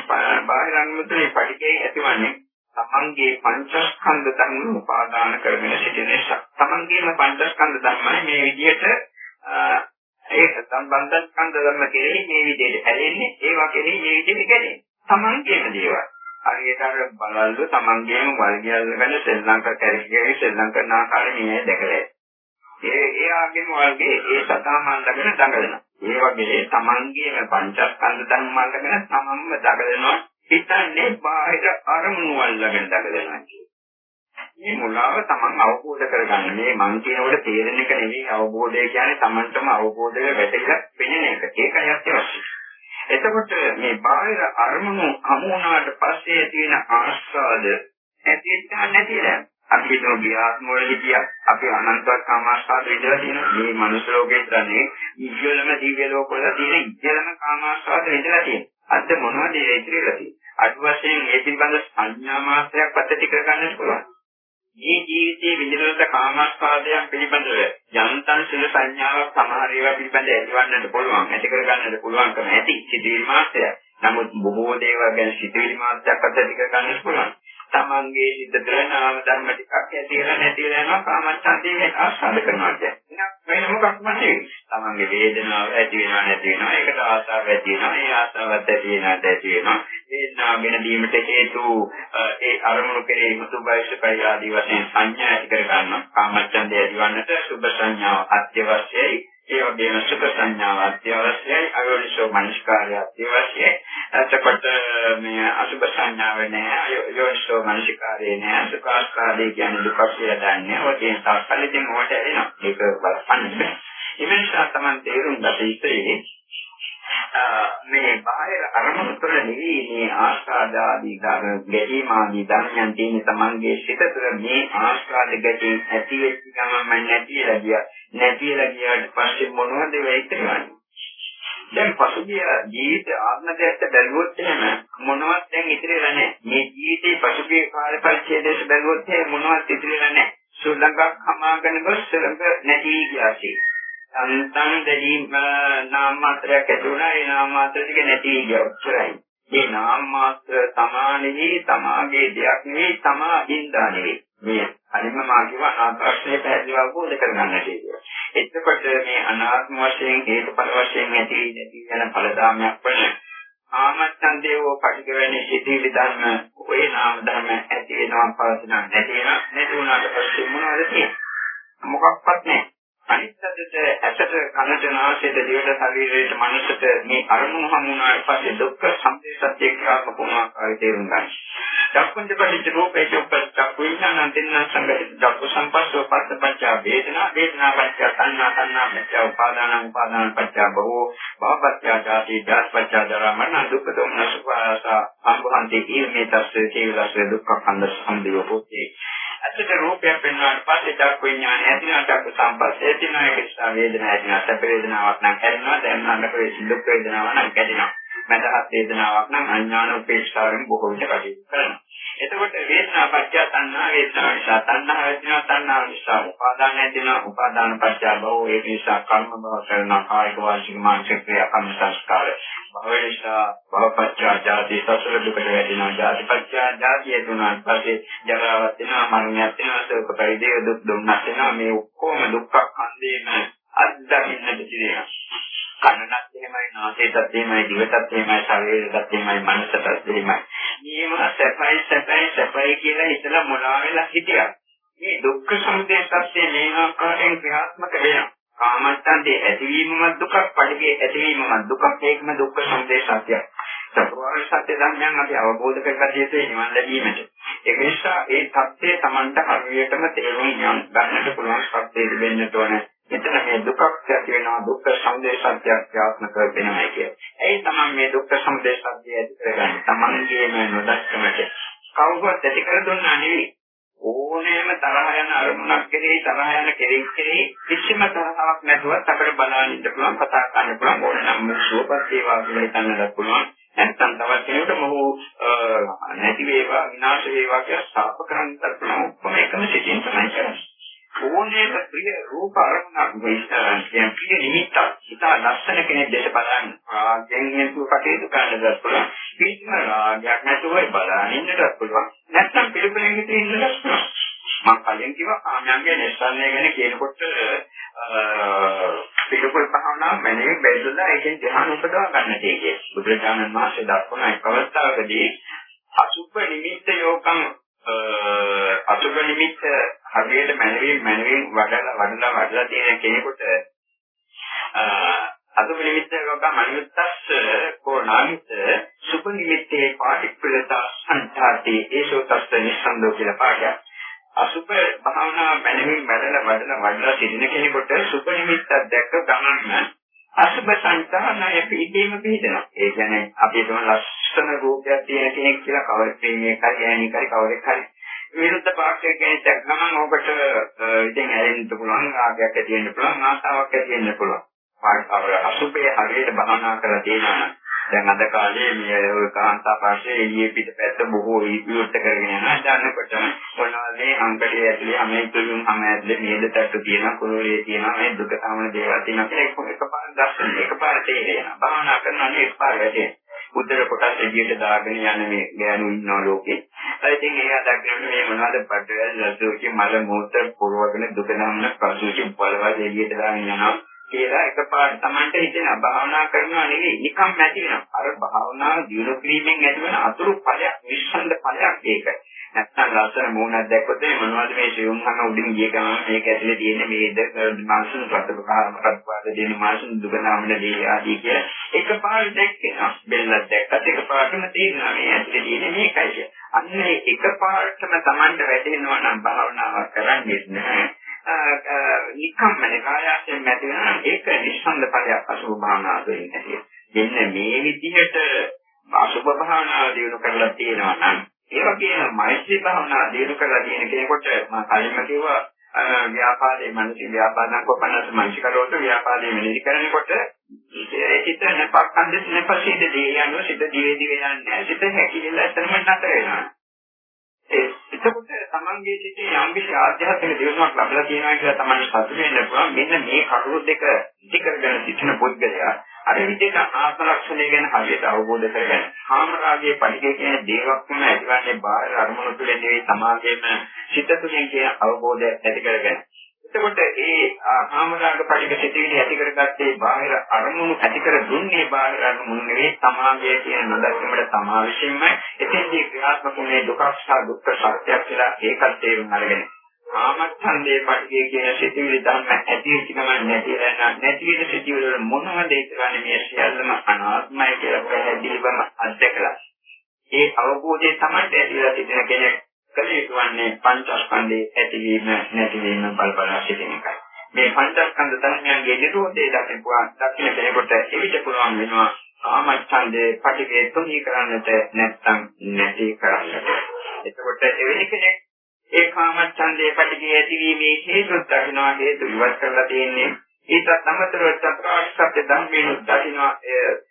බාහිර අරමුණු තුළින් පටිගේ ඇතිවන්නේ තමන්ගේ පංචස්කන්ධ ධර්ම උපාදාන කරගෙන සිටින නිසා. තමන්ගේම පංචස්කන්ධ ධර්මයි මේ විදිහට ඒ සම්බන්ධ ස්කන්ධ ධර්ම කෙරෙහි මේ විදිහට ඇලෙන්නේ. ඒවා කෙරෙහි මේ විදිහට ගැටෙන්නේ තමන්ගේම දේවල්. හරියට අර බලල්ව තමන්ගේම වල්ගියල්ගෙන ශ්‍රී ලංකා කැරිකේ ශ්‍රී ලංකා නාකාරේ මේ දැකලා. ඒ ඒ ආගම වල්ගේ ඒ සතාමන් ළඟට දඟලනවා. ඒ වගේ තමන්ගේම පංචස්කන්ධ ධර්ම ළඟට තමන්ම දඟලනවා. හිතන්නේ බාහිර අරමුණු වල ළඟට දඟලනවා මේ මුලාව තමන් අවබෝධ කරගන්න. මේ මං කියනකොට තේරෙන එක නෙවෙයි අවබෝධය කියන්නේ තමන්ටම අවබෝධය වැටහිලා පෙනෙන එක. ඒකයි අත්‍යවශ්‍යයි. එතකොට මේ බාහිර අරමුණු හමු වුණාට පස්සේ තියෙන ආස්වාද ඇතිවෙන්න නැතිද? අපි හිතමු ගියාත්ම වල හිටියා අපි අනන්තවත් කාමාස්වාද විඳලා තියෙනවා. මේ මනුස්ස ලෝකේ ඉඳන්නේ ඉහළම දිව්‍ය ලෝකවල තියෙන ඉහළම කාමාස්වාද විඳලා තියෙනවා. අද මොනවද ඒ ඉතිරිලා තියෙන්නේ? අද වශයෙන් මේ පිළිබඳ සංඥා මාත්‍රයක් පද්ධති කරගන්නත් පුළුවන්. මේ ජීවිතයේ විඳිනලද කාමස්පාදයන් පිළිබඳව යන්තම් සිල සංඥාවක් සමහර ඒවා පිළිබඳ ඇතිවන්නට පුළුවන් ඇති කරගන්නට පුළුවන්කම ඇති සිතිවිලි මාත්‍රය. නමුත් බොහෝ දේවල් ගැන සිතිවිලි මාත්‍රයක් අත්දැක ගන්නත් පුළුවන්. තමන්ගේ හිත තුළ නාම ධර්ම ටිකක් ඇතිලා නැතිලා යනවා කාමච්ඡන්දයෙන් ආස්වාද කරනවා කියන්නේ. වෙන මොකක්ද නෙවෙයි. තමන්ගේ වේදනාව ඇති වෙනවා නැති වෙනවා. ඒකට ආසාව ඇති වෙනවා. ඒ ආසාවත් ඇති වෙනවා නැති වෙනවා. වේදනාව වෙන දීමට හේතු ඒ අරමුණු කෙරෙහි මුතු බයිසකයි ආදී වශයෙන් සංඥා ඇති කර ගන්නවා. කාමච්ඡන්දය ඇතිවන්නට සුභ සංඥාව අත්‍යවශ්‍යයි. ඒ වගේම සුඛ සංඥාව අත්‍යවශ්‍යයි අයෝනිසෝ මනස්කාරය අත්‍යවශ්‍යයි. එතකොට මේ අසුභ සංඥාව නෑ අයෝනිසෝ මනස්කාරය නෑ සුඛාස්කාරය කියන්නේ දුක කියලා දන්නේ. ඔය කියන තාක්කලෙන් ඔකට එනවා ඒක බලපන්න ඒ නිසා තමයි තේරුම් ගත යුත්තේ මේ බාහිර අරමුණු තුළ නෙවෙයි මේ ආස්වාදාදී ගැටීම ආදී ධර්මයන් තියෙන තමන්ගේ සිත තුළ මේ ආස්වාද ගැටීම් ඇති වෙච්ච ගමන්ම නැතිලා ගියා. නැතිලා ගියාට පස්සේ මොනවද වෙයිද දැන් පසුගිය ජීවිත ආත්මදයට බැලුවොත් එහෙම මොනවත් දැන් ඉතිරිලා නැහැ. මේ ජීවිතේ පසුගිය කාල පරිච්ඡේදයට බැලුවොත් එහෙම මොනවත් ඉතිරිලා නැහැ. සුළඟක් හමාගෙන ගොස් සුළඟ නැති ගියාසේ. සංතන් දෙලීම නාම මාත්‍රයක් ඇති වුණා. ඒ නාම මාත්‍ර ටික නැති ගියා උච්චරයි. මේ නාම මාත්‍ර තමානෙහි තමාගේ දෙයක් නෙවෙයි තමා හින්දා නෙවෙයි. මේ අනිම මාගේව අනාත්මය පැහැදිලිව අවබෝධ කරගන්න තියෙනවා. එතකොට මේ අනාත්ම වශයෙන් හේතුඵල වශයෙන් ඇති නැති යන ඵලදාමයක් වන ආමච්ඡන්දේව පටිගවෙන්නේ සිටිවිලි ධර්ම ඔය නාම ධර්ම ඇති වෙනවා පවතින නැති වෙනවා නැති වුණාට පස්සේ මොනවද තියෙන්නේ මොකක්වත් නැහැ අනිත් අතට ඇසට කනට නාසයට දිවට ශරීරයට මනසට මේ අරමුණු හමුනාට පස්සේ දුක්ඛ සම්පේසත්‍ය ක්‍රියාත්මක වන ආකාරය තේරුම් ගන්න. චක්කුංජ පටිච්ච රූපේ චක්කු විඥාන දෙන්න සංගත චක්කු සම්පස්සෝ පස්සපච්චා වේදනා වේදනා පච්චා සංනා සංනා පච්චා උපාදාන උපාදාන පච්චා බහෝ භවපච්චා ජාති ජාත්පච්චා ජරා මරණ දුක්ඛ දෝමන සුඛාස සම්භවන්ති ඊමේ තස්සේ චේලස්සේ දුක්ඛ කන්ද සම්දියෝ පොතේ ඇත්තට රූපයක් පෙන්වනාට පස්සේ චක්ක විඥානය ඇතිවෙනවා චක්ක සම්පස්සේ ඇතිවෙනවා ඒක නිසා වේදනාවක් ඇතිවෙනවා සැප වේදනාවක් නම් හැදෙනවා දැන් නම් අපේ දුක් වේදනාවක් නම් කැඩෙනවා. මදහත් වේදනාවක් නම් අඥාන උපේක්ෂාවෙන් බොහෝ විට කටයුතු කරනවා. එතකොට වේදනා පත්‍ය තණ්හා වේදනා නිසා තණ්හා වෙනවා තණ්හා නිසා උපාදාන ඇතිවෙනවා උපාදාන පත්‍ය භව ඒ නිසා කර්ම භව කරනවා කායික වාචික මානසික ක්‍රියා කර්ම සංස්කාර. භව නිසා භව පත්‍ය ජාති සසල දුකට වැටෙනවා ජාති පත්‍ය ජාතිය දුනාට පස්සේ ජරාවත් වෙනවා මරණයත් වෙනවා සෝක පරිදේ දුක් දුන්නත් වෙනවා මේ ඔක්කොම දුක්ඛ කන්දේම අත්දකින්නට තියෙනවා කනටත් එහෙමයි නාසයටත් එහෙමයි දිවටත් එහෙමයි ශරීරයටත් එහෙමයි මනසටත් එහෙමයි. මේවා සැපයි සැපයි සැපයි කියලා හිතලා මොනවා වෙලා හිටියා. මේ දුක්ඛ සමුදය සත්‍ය මේ ආකාරයෙන් ක්‍රියාත්මක වෙනවා. කාමච්ඡන්දේ ඇතිවීමම දුකක්, පරිගේ ඇතිවීමම දුකක්, ඒකම දුක්ඛ සමුදය සත්‍යයි. චතුරාර්ය සත්‍ය ධර්මයන් අපි අවබෝධ කරගත යුතුයි නිවන් ලැබීමට. ඒ නිසා ඒ தත්ත්වය Tamanට හරියටම තේරුම් ගන්නට පුළුවන් සත්‍යය දෙන්නට ඕනේ. මෙතන මේ දුකක් ඇති වෙනවා දුක්ඛ සමුදය සත්‍ය ක්‍රියාත්මක වෙනවා කියන්නේ. එයි තමයි මේ දුක්ඛ සමුදය සත්‍ය ඇති කරගන්නේ. Tamanගේම නොදක්කමට කවුරුත් ඇති කර දුන්නා නෙවෙයි. ඕනෑම තරහ යන අරමුණක් කෙරෙහි තරහ යන කෙරෙහි කෙරෙහි කිසිම තරහක් නැතුවත් අපිට බලන්න ඉන්න පුළුවන් කතා කරන්න පුළුවන් ඕනනම් සුවපත් වේවා කියලා හිතන්නත් පුළුවන්. නැත්නම් තවත් කෙනෙකුට මොහු නැති වේවා විනාශ වේවා කියලා සාප කරන්නත් පුළුවන්. ඔක්කොම එකම සිතින් තමයි කරන්නේ. ඕනෑම ප්‍රිය රූප අරමුණක් වෙන්න කියන ප්‍රිය නිමිත්තක් ඉතා ලස්සන කෙනෙක් දැක බලන්න. රාගයෙන් හේතුව කටයුතු කරන්නත් පුළුවන්? කිසිම රාගයක් නැතුව බලන්න ඉන්නත් පුළුවන්. නැත්නම් පිළිපෙලින් හිතේ ඉන්නත් පුළුවන්. මම කලින් කිව්වා කාමයන්ගේ නිස්සාරණය ගැන කියනකොට පිළිපොල් භාවනා මැනේ බැලුලා ඒකෙන් ධ්‍යාන උපදවා ගන්න තියෙන්නේ බුදුරජාණන් වහන්සේ දක්වන එක අවස්ථාවකදී අසුබ නිමිත්ත යෝකම් අසුබ නිමිත්ත හරියට මනවින් මනවින් වඩලා වඩලා වඩලා තියෙන කෙනෙකුට අසුබ නිමිත්ත යෝගා මනියුත්තස් කෝණාමිත සුබ නිමිත්තේ පාටික්කුලත සංඛාති ඒසෝ තස්ස නිස්සන්දෝ කියලා පාඩයක් අසුබ භාවනා මනවින් වඩලා වඩලා වඩලා සිටින කෙනෙකුට සුබ නිමිත්තක් දැක්ක ගමන් අසුබ සංස්කාරණය පිළිදීම පිළිදෙනවා. ඒ කියන්නේ අපි හිතමු ලස්සන රූපයක් තියෙන කෙනෙක් කියලා කවරෙක් මේ කරියණි කරි කවරෙක් හරි විරුද්ධ පාක්ෂික කෙනෙක් දැක්කම ඔබට ඉතින් ඇරෙන්න පුළුවන් ආගයක් ඇති වෙන්න පුළුවන් ආසාවක් ඇති වෙන්න පුළුවන්. අසුබේ හරියට භාවනා කරලා තියෙනවා නම් දැන් අද කාලේ මේ ඔය කාන්තා පාර්ශ්වයේ එළියේ පිටපැත්ත බොහෝ විවෘත කරගෙන යනවා. දැනකොට මොනවද අංකඩේ ඇතුලේ හැම තුරුම් හැම ඇතුලේ නේද තට්ටු තියෙනවා, කුරුලේ තියෙනවා, මේ දුක සාමන දේවල් තියෙනවා කියලා එකපාර දැක්කම එකපාර තේරෙනවා. භාවනා කරනවා නේ එකපාර වැටෙනවා. උදේට කොටස් එළියට දාගෙන යන මේ ගෑනු ඉන්නවා ලෝකේ. ඒ ඉතින් ඒ අදගෙන මේ මොනවද බඩවැල් ලසෝකි මල මූත්‍ර පුරවගෙන දුක නම්න පසුචි බලවල් එළියට දාගෙන යනවා. කියලා එකපාරට Tamanට හිතෙන භාවනා කරනවා නෙවෙයි නිකම් නැති වෙනවා. අර භාවනා දියුණු කිරීමෙන් ඇතිවන අතුරු ඵලයක් විශ්සන්ද ඵලයක් ඒක. නැත්නම් ලස්සන මූණක් දැක්කොත් මොනවද මේ සියුම් හම උඩින් ගිය ගමන් මේක ඇතුලේ තියෙන මේද මාසුන් ප්‍රතිපකාරම ප්‍රතිපාද දෙන මාසුන් දුකනාමන දී ආදී කිය එකපාරට දැක්කෙනවා බෙල්ලක් දැක්කත් එකපාරටම තේරෙනවා මේ ඇතුලේ තියෙන මේකයි අන්න එකපාරටම Tamanට වැටෙනවා නම් භාවනාව කරන්නේ නැහැ නිකම්මනේ කායයෙන් නැති වෙනවා ඒක නිස්සන්ද ඵලයක් අසුභ භාවනාව වෙන්නේ නැහැ. මේ විදිහට අසුභ භාවනාව දිනු කරලා තියෙනවා නම් ඒ වගේම මෛත්‍රී භාවනා දිනු කරලා තියෙන කෙනෙකුට මම කලින්ම කිව්වා ව්‍යාපාදයේ මනස ව්‍යාපාදන කොපනස් මනසිකරෝට ව්‍යාපාදයේ මෙනෙහි කරනකොට සිත නැපක්කන්ද නැපසීද දී යනවා සිත දිවේ දිවේ යන්නේ සිත හැකිලිලා එතනම නැතර වෙනවා. එතකොට තමන්ගේ සිතේ යම් කිසි ආධ්‍යාත්මික දියුණුවක් ලැබලා තියෙනවා කියලා තමන් සතුටු වෙන්න පුළුවන් මෙන්න මේ කරුණු දෙක ඉති කරගෙන සිටින පුද්ගලයා අර විදිහට ආත්ම ලක්ෂණය ගැන හරියට අවබෝධ කරගන්න. කාමරාගයේ පරිදි කියන දේවක්ම ඇතිවන්නේ බාහිර අරමුණු තුළ නෙවෙයි සමාගයේම සිත තුළින් කියන අවබෝධය ඇති කරගන්න. එතකොට ඒ කාමරාග පරිදි සිතිවිලි ඇති කරගත්තේ බාහිර අරමුණු ඇති කර දුන්නේ බාහිර අරමුණු නෙවෙයි සමාගයේ කියන නොදැකීමට තමා විශ්ීම එතෙන්දී ක්‍රියාත්මක වුණේ දුක්ඛ සහ දුක්ඛ සත්‍යයක් කියලා ඒකත් තේරුම් අරගෙන. කාමච්ඡන්දේ පටිගේ කියන සිතිවිලි ධර්ම ඇති වෙච්ච ගමන් නැති වෙනවා නැති වෙන සිතිවිලි වල මොනවද ඒකන්නේ මේ සියල්ලම අනාත්මයි කියලා පැහැදිලිවම අත්දකලා. ඒ අවබෝධය තමයි ඇතිලා සිටින කෙනෙක් කල යුතුන්නේ පංචස්කන්ධේ ඇතිවීම නැතිවීම බලබලා සිටින එකයි. මේ පංචස්කන්ධ ධර්මයන්ගේ නිරෝධය දක්වපුවා දක්ෂින කෙනෙකුට එවිට පුළුවන් වෙනවා කාමච්ඡන්දේ පටිගේ තුනී කරන්නට නැත්නම් නැති කරන්නට. එතකොට එවැනි කෙනෙක් ඒ කාමච්ඡන්දේ පිටිගේ ඇතිවීමේ හේතු දකින්නවා හේතු ඉවත් කරලා තියෙන්නේ. ඊටත් අමතරව චතුරාර්ය සත්‍ය ධර්මයෙන් දකින්නවා දුක්ඛ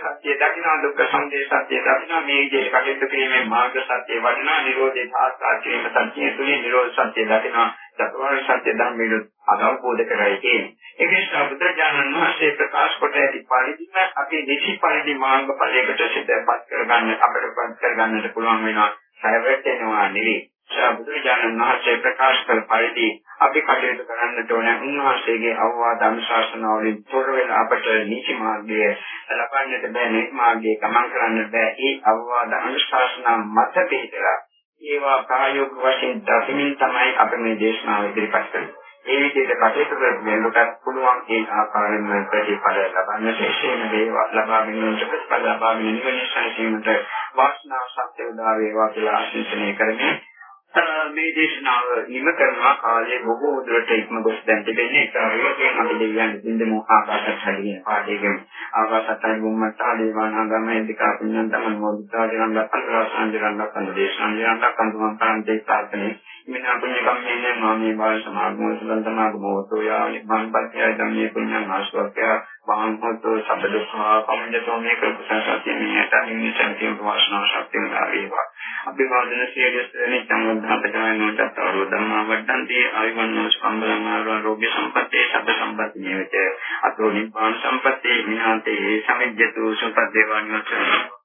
සත්‍ය දකින්නවා දුක්ඛ සමුදය සත්‍ය දකින්නවා මේ විදිහට කටයුතු කිරීමෙන් මාර්ග සත්‍ය වඩනවා නිරෝධේ සාස්ත්‍රා කිරීම සත්‍ය තුනේ නිරෝධ සත්‍ය දකින්නවා චතුරාර්ය සත්‍ය ධර්මයෙන් අවබෝධ කරගයි කියන්නේ ඒක නිසා බුදුරජාණන් වහන්සේ ප්‍රකාශ කොට ඇති පරිදිම අපි නිසි පරිදි මාර්ග ඵලයකට සිතපත් කරගන්න අපිට පත් කරගන්නට පුළුවන් වෙනවා. සැවැටෙනවා නෙවෙයි. බුදුරජාණන් වහන්සේ ප්‍රකාශ කළ පරිදි අපි කටයුතු කරන්නට ඕන උන්වහන්සේගේ අවවාද අනුශාසනාවලින් තොර වෙන අපට නිසි මාර්ගය ලබන්නට බෑ මේ මාර්ගයේ ගමන් කරන්නට බෑ. ඒ අවවාද අනුශාසනා මත පිටලා ඒවා ප්‍රායෝගික වශයෙන් දකිමින් තමයි අපි මේ දේශනාව ඉදිරිපත් කරන්නේ. ඒ විදිහට කටයුතු කරනකොට පුළුවන් ඒ ආකාරයෙන්ම ප්‍රතිඵල ලබන්නට එසේම වේවා ලබා ගැනීමට ප්‍රතිඵල ලබා ගැනීම නිවන සංසීමට වාසනාව සත්‍ය උදා වේවා කියලා ආශිර්වාද කරමින් මේ දේශනාව නිම කරනවා කාලය බොහෝ දුරට ඉක්ම ගොස් දැන් තිබෙන්නේ. ඒක වගේම අපි දෙවියන් දෙන්නම ආකාශත්හලිය පාඩේගෙන ආකාශත්හලි බුම්මතා දේවානාගමයේ දිකා පුඤ්ඤන්ත මනෝදිතා ජනන්ද අන්තරාසං ජනන්ද කන්ද දේශනා ජනන්ද කන්දුමන් කාන්තේ සාතනේ මිනා පුඤ්ඤ කම්මේන මාමේ බාල සමාගමෝ සුලන්තමාගමෝ සෝයා නිබ්බන්පත්‍ය ධම්මේ පුඤ්ඤං ආශ්‍රවක්‍ය වාංහතෝ සබ්බදුඛා පමිඤ්ඤතෝ මේක කුසසතිය මේට නිමිෂන්තිය වාසනා ශක්තිය නාවේවා අභිවාදන සියලුස්නේ සම්බන්ධපතයන් උදත්තවරු ධම්මා වඩ්ඩන්ති ආයුවන්නෝ ස්කම්බලං ආරෝ රෝග්‍ය සම්පත්තේ සබ්බ සම්පatti නිවිත අතෝ නිපාන සම්පත්තේ විනාතේ සමිජ්ජතු සුපදේවාන්වචන